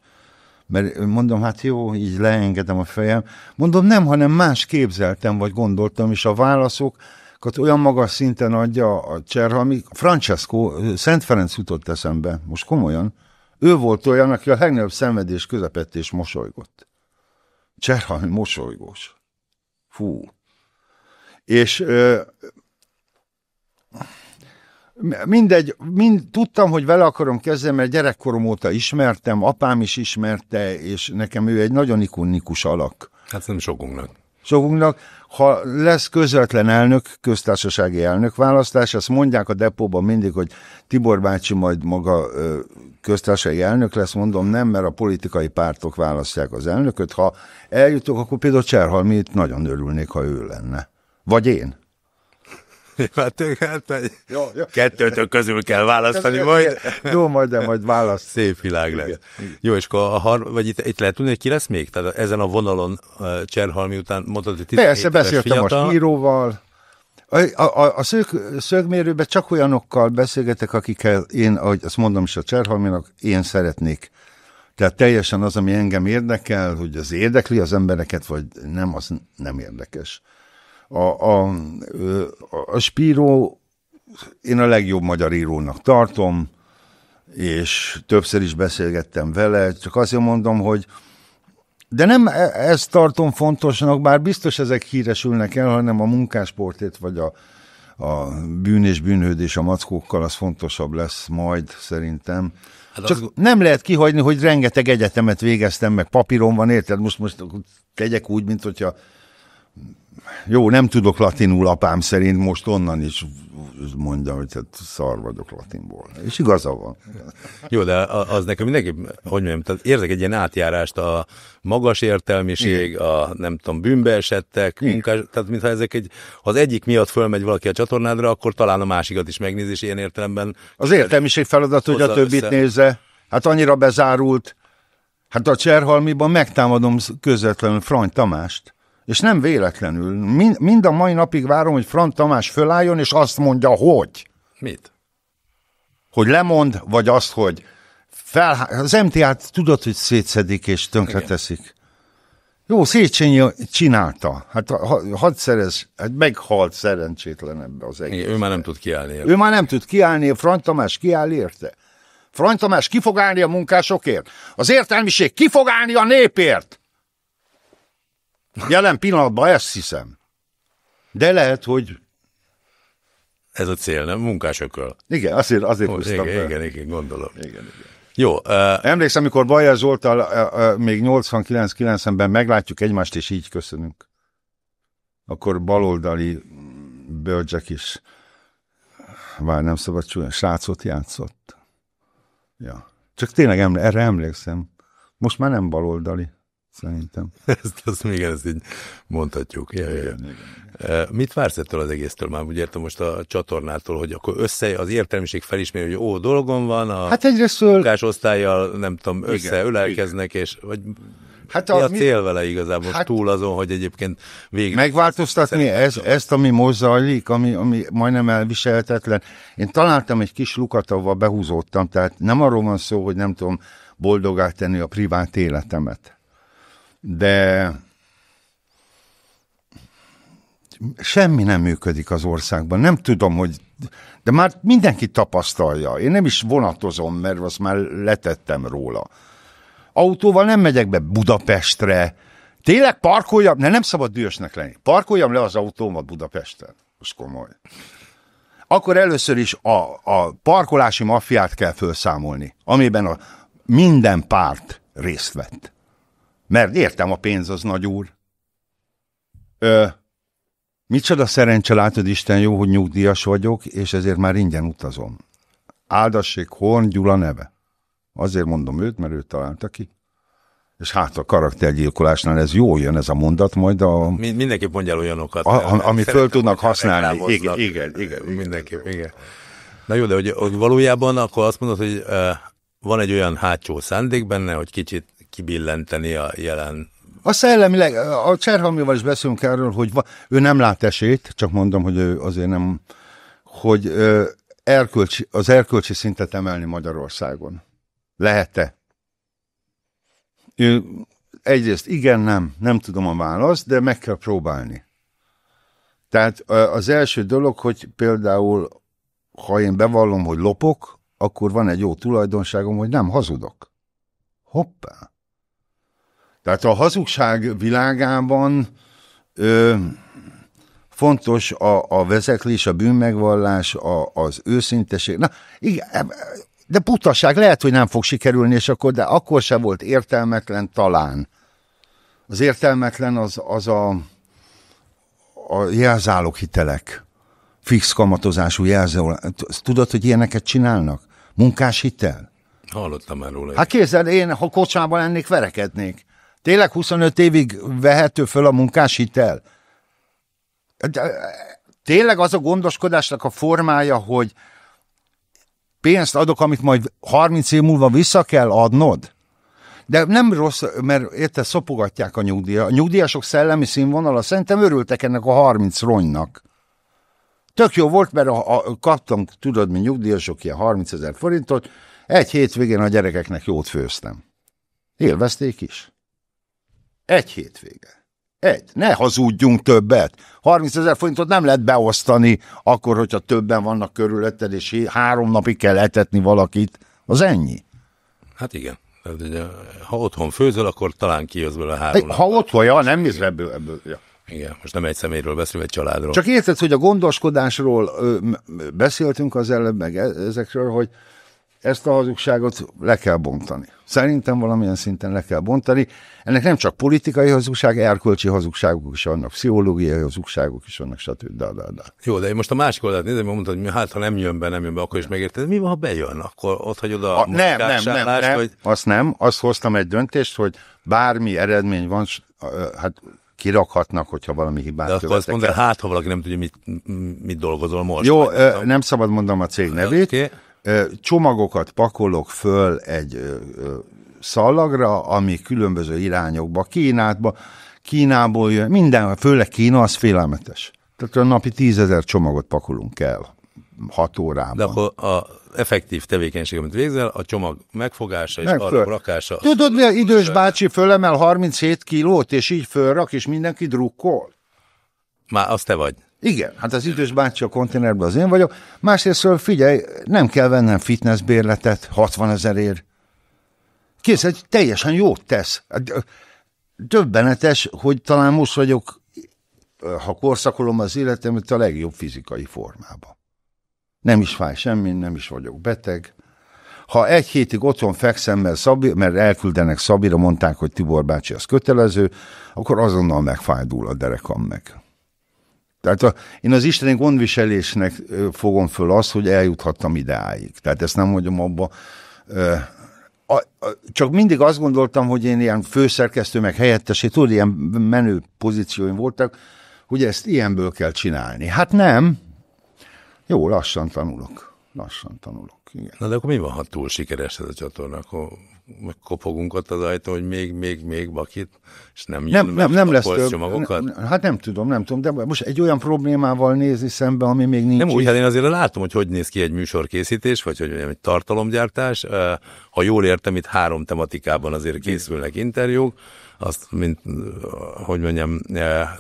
Mert mondom, hát jó, így leengedem a fejem. Mondom, nem, hanem más képzeltem, vagy gondoltam, és a válaszokat olyan magas szinten adja a Cserhalmi. Francesco, Szent Ferenc jutott eszembe, most komolyan. Ő volt olyan, aki a legnagyobb szenvedés közepett és mosolygott. Cserhalmi mosolygós. Fú. És mindegy, mind, tudtam, hogy vele akarom kezdeni, mert gyerekkorom óta ismertem, apám is ismerte, és nekem ő egy nagyon ikonikus alak. Hát nem sokunknak. Sokunknak, ha lesz közvetlen elnök, köztársasági elnök választás, azt mondják a depóban mindig, hogy Tibor bácsi majd maga köztársasági elnök lesz, mondom nem, mert a politikai pártok választják az elnököt. Ha eljutok, akkor például Cserhalmit nagyon örülnék, ha ő lenne. Vagy én. Hát, hát Jó, jó. kettőtök közül kell választani, majd Jó, majd, de majd választ. szép világ lesz. Jó, és akkor a har, vagy itt, itt lehet tudni, hogy ki lesz még? Tehát ezen a vonalon Cserhalmi után mondtad, hogy 17 Persze, beszéltem a fiatal. spíróval. A, a, a, a szög, szögmérőben csak olyanokkal beszélgetek, akikkel én, ahogy azt mondom is a Cserhalminak, én szeretnék. Tehát teljesen az, ami engem érdekel, hogy az érdekli az embereket, vagy nem, az nem érdekes. A, a, a, Spíró, én a legjobb magyar írónak tartom, és többször is beszélgettem vele, csak azért mondom, hogy de nem e- ezt tartom fontosnak, bár biztos ezek híresülnek el, hanem a munkásportét, vagy a, a bűn és bűnhődés a mackókkal, az fontosabb lesz majd szerintem. Hát Hát Csak az- nem lehet kihagyni, hogy rengeteg egyetemet végeztem, meg papíron van, érted? Most, most tegyek úgy, mint hogyha jó, nem tudok latinul apám szerint, most onnan is mondja, hogy hát szar vagyok latinból. És igaza van. Jó, de az nekem mindenképp, hogy mondjam, tehát érzek egy ilyen átjárást a magas értelmiség, a nem tudom, bűnbe esettek, munkás, tehát mintha ezek egy, ha az egyik miatt fölmegy valaki a csatornádra, akkor talán a másikat is megnézi, és ilyen értelemben Az értelmiség feladat, hogy a többit össze. nézze. Hát annyira bezárult. Hát a Cserhalmiban megtámadom közvetlenül Frany Tamást. És nem véletlenül. Mind, mind a mai napig várom, hogy Frany Tamás fölálljon, és azt mondja, hogy. mit? Hogy lemond, vagy azt, hogy fel, az MTA-t tudod, hogy szétszedik és tönkreteszik. Jó, Széchenyi csinálta. Hát ha, hadd szerez, hát meghalt szerencsétlen ebbe az egész. Igen, ő már nem tud kiállni. Ő már nem tud kiállni, Frany Tamás kiáll érte. Frany Tamás ki fog állni a munkásokért? Az értelmiség ki fog állni a népért? Jelen pillanatban ezt hiszem. De lehet, hogy Ez a cél, nem? Munkásököl. igen, azért, azért húztam igen, fel. igen, igen, gondolom. Igen, igen. Jó, uh, Emlékszem, amikor Bajer Zoltal uh, uh, még 89-90-ben meglátjuk egymást, és így köszönünk. Akkor baloldali bölcsek is, vár nem szabad csúnya, srácot játszott. Ja. Csak tényleg eml- erre emlékszem. Most már nem baloldali, szerintem. ezt, azt még ezt így mondhatjuk. Ja, ja, ja. Uh, Mit vársz ettől az egésztől már? Úgy értem most a csatornától, hogy akkor össze az értelmiség felismeri, hogy ó, dolgom van, a Hát egyrészt munkásosztályjal, nem tudom, összeölelkeznek, és vagy Hát mi a- a mi- cél vele igazából, Hát- túl azon, hogy egyébként végig megváltoztatni ez, ezt, ami most zajlik, ami, ami majdnem elviselhetetlen. Én találtam egy kis lukat, ahova behúzódtam, tehát nem arról van szó, hogy nem tudom boldogá tenni a privát életemet. De semmi nem működik az országban. Nem tudom, hogy... De már mindenki tapasztalja. Én nem is vonatozom, mert azt már letettem róla. Autóval nem megyek be Budapestre. Tényleg parkoljam? Ne, nem szabad dühösnek lenni. Parkoljam le az autómat Budapesten. Most komoly. Akkor először is a, a parkolási maffiát kell felszámolni, amiben a minden párt részt vett. Mert értem, a pénz az nagy úr. Ö, micsoda szerencse látod, Isten jó, hogy nyugdíjas vagyok, és ezért már ingyen utazom. Áldassék Horn Gyula neve. Azért mondom őt, mert őt találta ki. És hát a karaktergyilkolásnál ez jó jön ez a mondat, majd a... Mindenki mondja el olyanokat. A, a, amit föl tudnak használni. Igen, igen, igen. Mindenki, igen. Na jó, de hogy, hogy valójában akkor azt mondod, hogy uh, van egy olyan hátsó szándék benne, hogy kicsit kibillenteni a jelen a szellemileg, a Cserhalmival is beszélünk erről, hogy va, ő nem lát esélyt, csak mondom, hogy ő azért nem, hogy ö, erkölcsi, az erkölcsi szintet emelni Magyarországon. Lehet-e? Ő, egyrészt igen, nem, nem tudom a választ, de meg kell próbálni. Tehát az első dolog, hogy például, ha én bevallom, hogy lopok, akkor van egy jó tulajdonságom, hogy nem hazudok. Hoppá! Tehát a hazugság világában ö, fontos a, a vezeklés, a bűnmegvallás, a, az őszinteség. Na, igen, de butaság, lehet, hogy nem fog sikerülni, és akkor, de akkor se volt értelmetlen talán. Az értelmetlen az, az a, a jelzálók hitelek, fix kamatozású jelzálók. Tudod, hogy ilyeneket csinálnak? Munkás hitel? Hallottam már róla. Hát képzeld, én ha kocsmában lennék, verekednék. Tényleg 25 évig vehető föl a munkás hitel? Tényleg az a gondoskodásnak a formája, hogy pénzt adok, amit majd 30 év múlva vissza kell adnod? De nem rossz, mert érte, szopogatják a nyugdíjat. A nyugdíjasok szellemi színvonala, szerintem örültek ennek a 30 ronynak. Tök jó volt, mert a, a, kaptam, tudod, mi nyugdíjasok ilyen 30 ezer forintot, egy hétvégén a gyerekeknek jót főztem. Élvezték is. Egy hétvége. Egy. Ne hazudjunk többet. 30 ezer forintot nem lehet beosztani akkor, hogyha többen vannak körülötted, és három napig kell etetni valakit. Az ennyi. Hát igen. Ha otthon főzöl, akkor talán kijössz belőle három Ha otthon, ja, nem néz ebből. ebből ja. Igen, most nem egy személyről beszélünk, egy családról. Csak érted, hogy a gondoskodásról ö, beszéltünk az előbb, meg e- ezekről, hogy ezt a hazugságot le kell bontani. Szerintem valamilyen szinten le kell bontani. Ennek nem csak politikai hazugság, erkölcsi hazugságok is vannak, pszichológiai hazugságok is vannak, stb. Da, da, da. Jó, de én most a másik oldalt nézem, mondtad, hogy hát ha nem jön be, nem jön be, akkor is megérted. Mi van, ha bejön? Akkor ott hagyod a, a nem, nem, nem, nem, hogy... azt nem. Azt hoztam egy döntést, hogy bármi eredmény van, hát kirakhatnak, hogyha valami hibát De akkor azt mondd el, hát ha valaki nem tudja, mit, mit dolgozol most. Jó, nem, nem szabad mondom a cég nevét. Okay csomagokat pakolok föl egy szallagra, ami különböző irányokba, Kínátba, Kínából jön, minden, főleg Kína, az félelmetes. Tehát a napi tízezer csomagot pakolunk el, hat órában. De akkor a effektív tevékenység, amit végzel, a csomag megfogása és arra rakása. Tudod, mi a idős bácsi fölemel 37 kilót, és így fölrak, és mindenki drukkol? Már az te vagy. Igen, hát az idős bácsi a konténerben az én vagyok. Másrészt szóval figyelj, nem kell vennem fitnessbérletet 60 ezerért. Kész, egy teljesen jót tesz. Döbbenetes, hogy talán most vagyok, ha korszakolom az életemet, a legjobb fizikai formában. Nem is fáj semmi, nem is vagyok beteg. Ha egy hétig otthon fekszem, mert, Szabi, mert elküldenek Szabira, mondták, hogy Tibor bácsi az kötelező, akkor azonnal megfájdul a derekam meg. Tehát a, én az isteni gondviselésnek fogom föl azt, hogy eljuthattam ideáig. Tehát ezt nem mondom abba. A, a, csak mindig azt gondoltam, hogy én ilyen főszerkesztő, meg helyettesé, tudod, ilyen menő pozícióim voltak, hogy ezt ilyenből kell csinálni. Hát nem. Jó, lassan tanulok. Lassan tanulok. Igen. Na de akkor mi van, ha túl sikeres ez a csatorna? Akkor kopogunk ott az ajtó, hogy még, még, még bakit, és nem nem, nem, nem lesz több. Csomagokat? Hát nem tudom, nem tudom, de most egy olyan problémával nézi szembe, ami még nincs. Nem úgy, hát én azért látom, hogy hogy néz ki egy műsorkészítés, vagy hogy egy tartalomgyártás. Ha jól értem, itt három tematikában azért készülnek interjúk, azt, mint, hogy mondjam,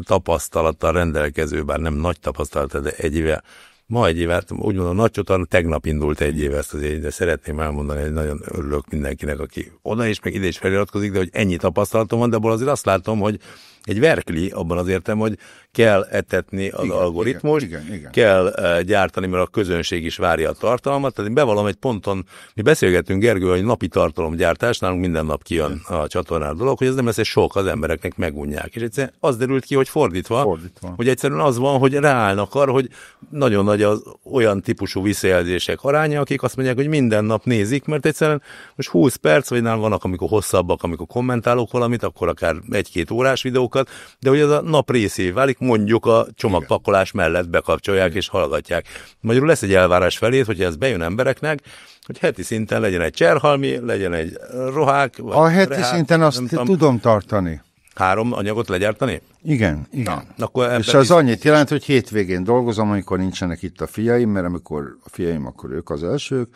tapasztalattal rendelkező, bár nem nagy tapasztalat, de egy éve ma egy évet, úgy mondom, nagy csotan, tegnap indult egy év ezt az év, de szeretném elmondani, hogy nagyon örülök mindenkinek, aki oda is, meg ide is feliratkozik, de hogy ennyi tapasztalatom van, de abból azért azt látom, hogy egy verkli abban az értem, hogy kell etetni az Igen, algoritmus, igen, igen, igen. kell uh, gyártani, mert a közönség is várja a tartalmat. Tehát én bevallom egy ponton, mi beszélgettünk Gergő, hogy napi tartalomgyártás, nálunk minden nap kijön a csatornán dolog, hogy ez nem lesz egy sok, az embereknek megunják. És egyszerűen az derült ki, hogy fordítva, Fordítva. hogy egyszerűen az van, hogy ráállnak arra, hogy nagyon nagy az olyan típusú visszajelzések aránya, akik azt mondják, hogy minden nap nézik, mert egyszerűen most 20 perc, vagy nálam vannak, amikor hosszabbak, amikor kommentálok valamit, akkor akár egy-két órás videókat, de hogy ez a nap részé válik, mondjuk a csomagpakolás mellett bekapcsolják és hallgatják. Magyarul lesz egy elvárás felé, hogy ez bejön embereknek, hogy heti szinten legyen egy cserhalmi, legyen egy rohák. Vagy A heti rehák, szinten azt tudom, tudom tartani. Három anyagot legyártani? Igen, igen. Akkor ebben És az is- annyit jelent, hogy hétvégén dolgozom, amikor nincsenek itt a fiaim, mert amikor a fiaim, akkor ők az elsők.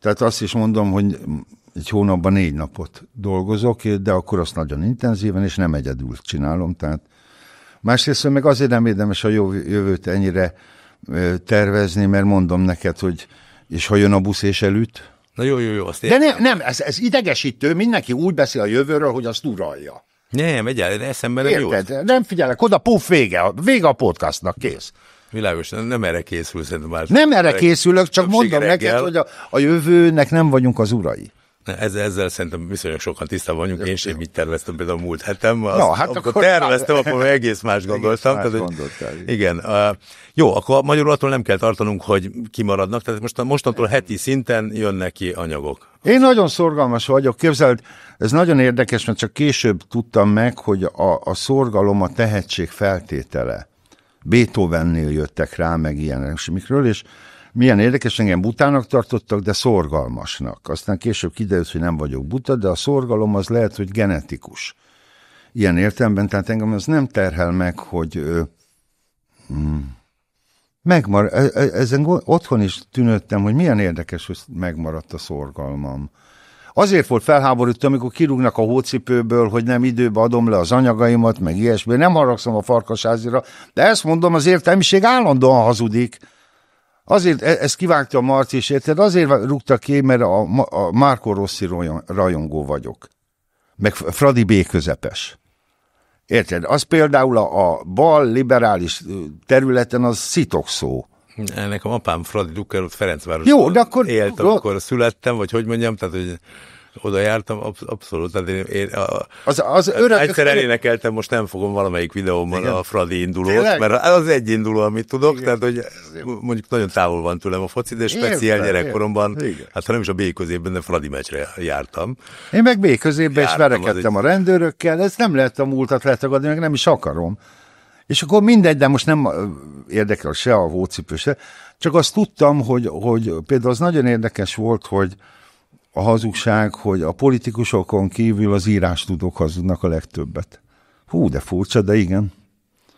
Tehát azt is mondom, hogy egy hónapban négy napot dolgozok, de akkor azt nagyon intenzíven, és nem egyedül csinálom. Tehát másrészt meg azért nem érdemes a jövő- jövőt ennyire tervezni, mert mondom neked, hogy és ha jön a busz és elüt. Na jó, jó, jó, azt De nem, nem ez, ez idegesítő, mindenki úgy beszél a jövőről, hogy azt uralja. Nem, egyáltalán eszembe nem jó. Nem figyelek, oda puff vége, vége a podcastnak, kész. Világos, nem erre készül szerintem már. Nem erre készülök, csak mondom neked, reggel. hogy a, a jövőnek nem vagyunk az urai. Ezzel, ezzel szerintem viszonylag sokan tisztában vagyunk. Én sem így terveztem például a múlt hetem. Azt, Na, hát amikor akkor- terveztem, akkor egész más gondoltam. más tehát, hogy- gondoltál, igen. igen. Uh, jó, akkor magyarul attól nem kell tartanunk, hogy kimaradnak. Tehát most, mostantól heti szinten jönnek ki anyagok. Én nagyon szorgalmas vagyok, képzeld, ez nagyon érdekes, mert csak később tudtam meg, hogy a, a szorgalom a tehetség feltétele. Beethovennél jöttek rá, meg ilyenek, mikről, és milyen érdekes, engem butának tartottak, de szorgalmasnak. Aztán később kiderült, hogy nem vagyok buta, de a szorgalom az lehet, hogy genetikus. Ilyen értelemben, tehát engem az nem terhel meg, hogy ö, mm, megmar, e- e- ezen otthon is tűnődtem, hogy milyen érdekes, hogy megmaradt a szorgalmam. Azért volt felháborító, amikor kirúgnak a hócipőből, hogy nem időbe adom le az anyagaimat, meg ilyesmi. Nem haragszom a farkasházira, de ezt mondom, az értelmiség állandóan hazudik. Azért, e- ezt kivágta a Marci is, érted? Azért rúgta ki, mert a, a Márko Rossi rajon- rajongó vagyok. Meg Fradi B közepes. Érted? Az például a, a bal liberális területen az szitokszó. Nekem apám Fradi Dukker ott Ferencváros. Jó, de akkor- Élt, akkor- amikor születtem, vagy hogy mondjam, tehát hogy oda jártam, absz- abszolút. Tehát én, én a, Az, az öreg, Egyszer elénekeltem, most nem fogom valamelyik videómban Igen. a Fradi indulót, Tényleg? mert az egy induló, amit tudok, tehát hogy mondjuk nagyon távol van tőlem a foci, de speciál gyerekkoromban. Igen. hát ha nem is a B közében, de Fradi meccsre jártam. Én meg B középbe is verekedtem az a rendőrökkel, ez nem lehet a múltat letagadni, meg nem is akarom. És akkor mindegy, de most nem érdekel se a hócipő, se. Csak azt tudtam, hogy, hogy például az nagyon érdekes volt, hogy a hazugság, hogy a politikusokon kívül az írástudók hazudnak a legtöbbet. Hú, de furcsa, de igen.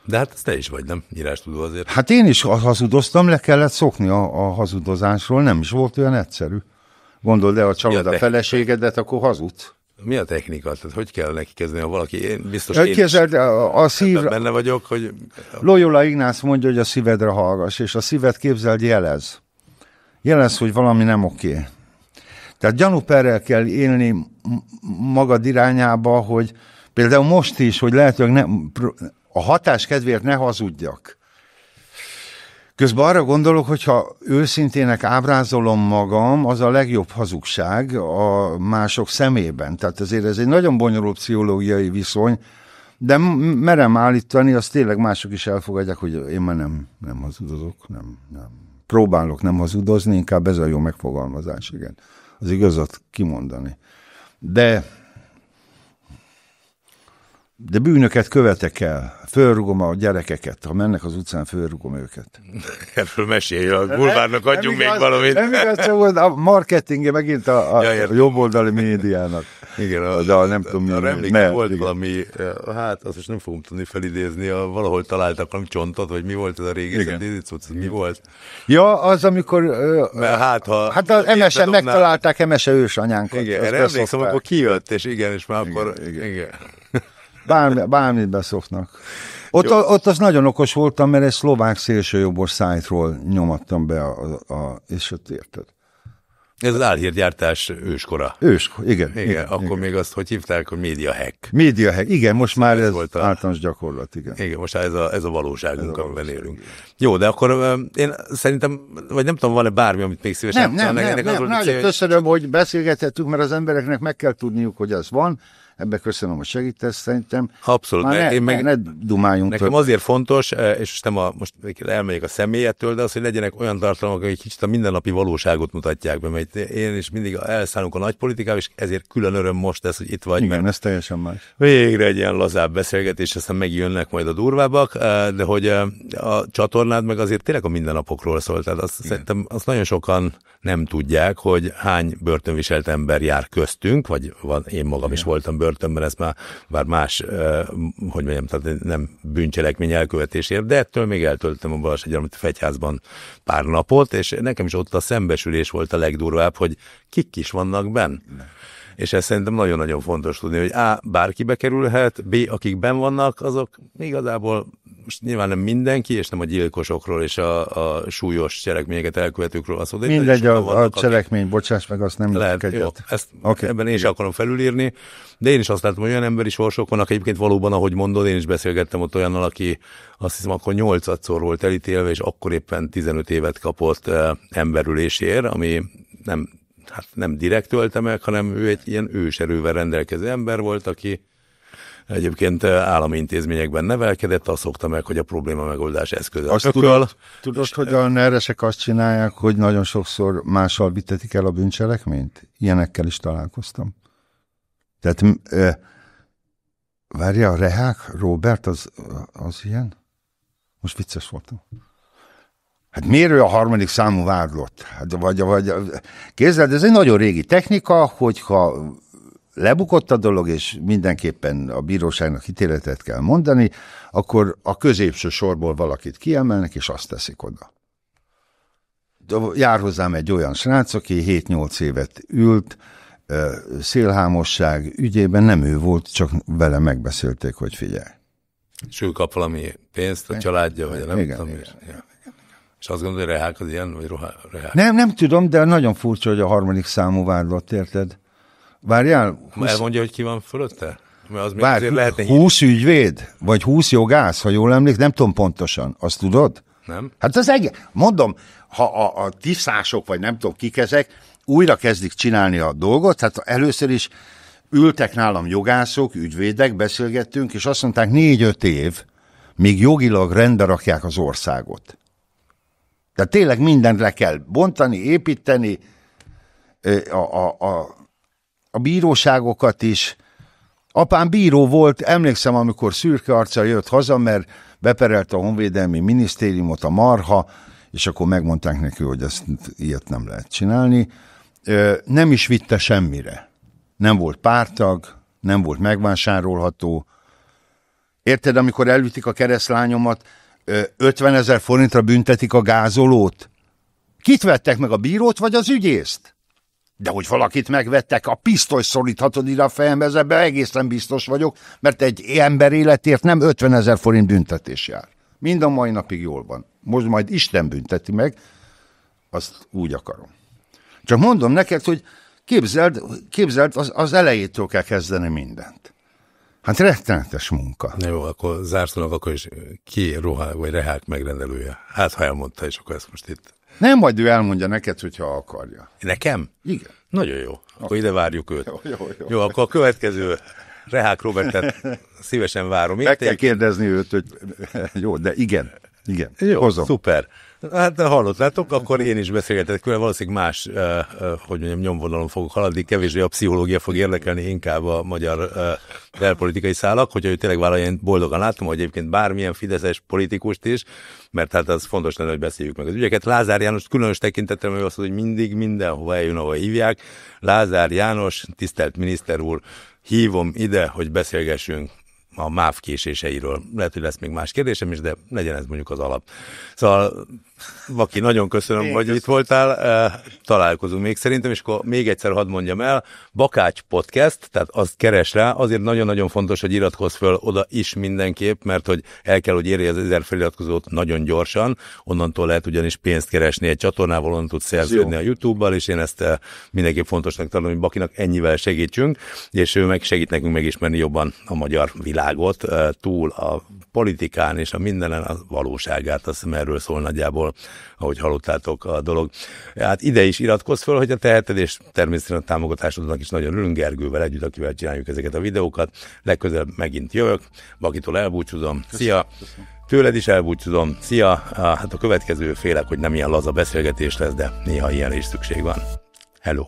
De hát te is vagy, nem? Írás tudó azért. Hát én is hazudoztam, le kellett szokni a, a hazudozásról, nem is volt olyan egyszerű. Gondold el, ha csalod a a feleségedet, akkor hazudsz. Mi a technika? Tehát hogy kell neki kezdeni, ha valaki, én biztos én Képzeld, a, a szív, benne vagyok, hogy Loyola Ignác mondja, hogy a szívedre hallgass, és a szíved képzeld jelez. Jelez, hogy valami nem oké. Tehát gyanúperrel kell élni magad irányába, hogy például most is, hogy lehetőleg ne, a hatás kedvéért ne hazudjak. Közben arra gondolok, hogyha őszintének ábrázolom magam, az a legjobb hazugság a mások szemében. Tehát ezért ez egy nagyon bonyolult pszichológiai viszony, de merem állítani, azt tényleg mások is elfogadják, hogy én már nem, nem hazudozok, nem, nem. Próbálok nem hazudozni, inkább ez a jó megfogalmazás, igen. Az igazat kimondani. De de bűnöket követek el. Fölrugom a gyerekeket. Ha mennek az utcán, fölrugom őket. erről mesélj, a bulvárnak adjunk még igaz, valamit. Nem igaz, csak a marketingje megint a, a Ja, jobboldali médiának. Igen, a, de a, nem tudom, mi- a emlékszem, ne, volt igen. valami, eh, hát azt most nem fogom tudni felidézni, a, valahol találtak valami csontot, vagy mi volt ez a Igen. szedézicuc, mi volt? Ja, az, amikor... Mert hát, ha... Hát az dobná- megtalálták emese ősanyánkat. Igen, erre emlékszem, akkor kijött, és igen, és már akkor... Igen, igen. igen. Bármi, bármit beszoknak. Ott, a, ott az nagyon okos voltam, mert egy szlovák szélsőjobbos szájtról nyomattam be, a, a, és ott érted. Ez az álhírgyártás őskora. Őskora, igen. Igen, igen akkor igen. még azt, hogy hívták, hogy média hack. Média hack, igen, most már ez, ez volt a... általános gyakorlat, igen. Igen, most ez a, ez a valóságunk, ez a amiben élünk. Igen. Jó, de akkor én szerintem, vagy nem tudom, van-e bármi, amit még szívesen... Nem, nem, nem, nem, nem, nem köszönöm, hogy beszélgethettünk, mert az embereknek meg kell tudniuk, hogy ez van, ebbe köszönöm, hogy segítesz, szerintem. Abszolút. Már ne, én meg, ne, ne dumáljunk. Nekem több. azért fontos, eh, és nem a, most elmegyek a személyettől, de az, hogy legyenek olyan tartalmak, hogy kicsit a mindennapi valóságot mutatják be, mert én is mindig elszállunk a nagypolitikába, és ezért külön öröm most ez, hogy itt vagy. Igen, ez teljesen más. Végre egy ilyen lazább beszélgetés, aztán megjönnek majd a durvábbak, eh, de hogy eh, a csatornád meg azért tényleg a mindennapokról szól, tehát azt Igen. szerintem azt nagyon sokan nem tudják, hogy hány börtönviselt ember jár köztünk, vagy van, én magam Igen. is voltam börtönben, ez már, már más, hogy mondjam, tehát nem bűncselekmény elkövetésért, de ettől még eltöltöttem a Balassagyarmati fegyházban pár napot, és nekem is ott a szembesülés volt a legdurvább, hogy kik is vannak benn. És ez szerintem nagyon-nagyon fontos tudni, hogy A. bárki bekerülhet, B. akik ben vannak, azok igazából most nyilván nem mindenki, és nem a gyilkosokról és a, a súlyos cselekményeket elkövetőkről van szó. Mindegy, a, vannak, a cselekmény, akik... bocsáss meg, azt nem lehet. Jó, ezt okay. ebben én is akarom felülírni, de én is azt látom, hogy olyan emberi sorsok vannak, egyébként valóban, ahogy mondod, én is beszélgettem ott olyannal, aki azt hiszem akkor nyolcadszor volt elítélve, és akkor éppen 15 évet kapott uh, emberülésért, ami nem, hát nem direkt ölte meg, hanem ő egy ilyen őserővel rendelkező ember volt, aki Egyébként eh, állami intézményekben nevelkedett, azt szokta meg, hogy a probléma megoldás eszköze. Azt tudod, tudod, hogy a neresek azt csinálják, hogy nagyon sokszor mással vitetik el a bűncselekményt? Ilyenekkel is találkoztam. Tehát, várja, a Rehák, Robert, az, az ilyen? Most vicces voltam. Hát miért ő a harmadik számú vádlott? Hát, vagy, vagy, képzeld, ez egy nagyon régi technika, hogyha lebukott a dolog, és mindenképpen a bíróságnak ítéletet kell mondani, akkor a középső sorból valakit kiemelnek, és azt teszik oda. Jár hozzám egy olyan srác, aki 7-8 évet ült, szélhámosság ügyében nem ő volt, csak vele megbeszélték, hogy figyelj. És ő kap valami pénzt a családja, vagy nem igen, tudom. Igen. És azt gondolod, hogy rehák az ilyen, vagy rehák? Nem, nem tudom, de nagyon furcsa, hogy a harmadik számú vádlott, érted? Várjál. 20... Elmondja, hogy ki van fölötte? Mert az még lehetne 20 hír. ügyvéd? Vagy 20 jogász, ha jól emlék, nem tudom pontosan. Azt tudod? Nem. Hát az egész, mondom, ha a, a tisztások, vagy nem tudom kik ezek, újra kezdik csinálni a dolgot, tehát először is ültek nálam jogászok, ügyvédek, beszélgettünk, és azt mondták, négy-öt év, míg jogilag rendbe rakják az országot. Tehát tényleg mindent le kell bontani, építeni, a, a, a, a bíróságokat is. Apám bíró volt, emlékszem, amikor szürke arccal jött haza, mert beperelte a Honvédelmi Minisztériumot a marha, és akkor megmondták neki, hogy ezt ilyet nem lehet csinálni. Nem is vitte semmire. Nem volt pártag, nem volt megvásárolható. Érted, amikor elvitik a keresztlányomat, 50 ezer forintra büntetik a gázolót? Kit vettek meg, a bírót vagy az ügyészt? De hogy valakit megvettek, a pisztoly szoríthatod ide a fejembe, ebben egészen biztos vagyok, mert egy ember életért nem 50 ezer forint büntetés jár. Mind a mai napig jól van. Most majd Isten bünteti meg, azt úgy akarom. Csak mondom neked, hogy képzeld, képzeld az, az elejétől kell kezdeni mindent. Hát rettenetes munka. Na jó, akkor zárszónak akkor is ki ruhák vagy rehák megrendelője. Hát, ha elmondta, és akkor ezt most itt nem, majd ő elmondja neked, hogyha akarja. Nekem? Igen. Nagyon jó. Akkor okay. ide várjuk őt. Jó, jó, jó. jó, akkor a következő Rehák Robertet szívesen várom. Meg kell kérdezni őt, hogy jó, de igen. Igen, jó, hozom. szuper. Hát hallottátok, akkor én is beszélgetek vele, valószínűleg más, hogy mondjam, nyomvonalon fogok haladni, kevésbé a pszichológia fog érdekelni, inkább a magyar belpolitikai szálak, hogyha ő tényleg én boldogan látom, hogy egyébként bármilyen fideszes politikust is, mert hát az fontos lenne, hogy beszéljük meg az ügyeket. Lázár János különös tekintettel, mert azt mondja, hogy mindig mindenhova eljön, ahol hívják. Lázár János, tisztelt miniszter úr, hívom ide, hogy beszélgessünk a MÁV késéseiről. Lehet, hogy lesz még más kérdésem is, de legyen ez mondjuk az alap. Szóval Vaki, nagyon köszönöm, Én hogy köszönöm. itt voltál. Találkozunk még szerintem, és akkor még egyszer hadd mondjam el, Bakács Podcast, tehát azt keres rá, azért nagyon-nagyon fontos, hogy iratkozz föl oda is mindenképp, mert hogy el kell, hogy érje az ezer feliratkozót nagyon gyorsan, onnantól lehet ugyanis pénzt keresni egy csatornával, onnan tudsz szerződni a YouTube-bal, és én ezt mindenképp fontosnak tartom, hogy Bakinak ennyivel segítsünk, és ő meg segít nekünk megismerni jobban a magyar világot, túl a politikán és a mindenen a valóságát, azt hiszem erről szól nagyjából, ahogy hallottátok a dolog. Hát ide is iratkozz fel, hogy a teheted, és természetesen a támogatásodnak is nagyon örülünk Gergővel együtt, akivel csináljuk ezeket a videókat. Legközelebb megint jövök, Bakitól elbúcsúzom. Szia! Tőled is elbúcsúzom. Szia! Hát a következő félek, hogy nem ilyen laza beszélgetés lesz, de néha ilyen is szükség van. Hello!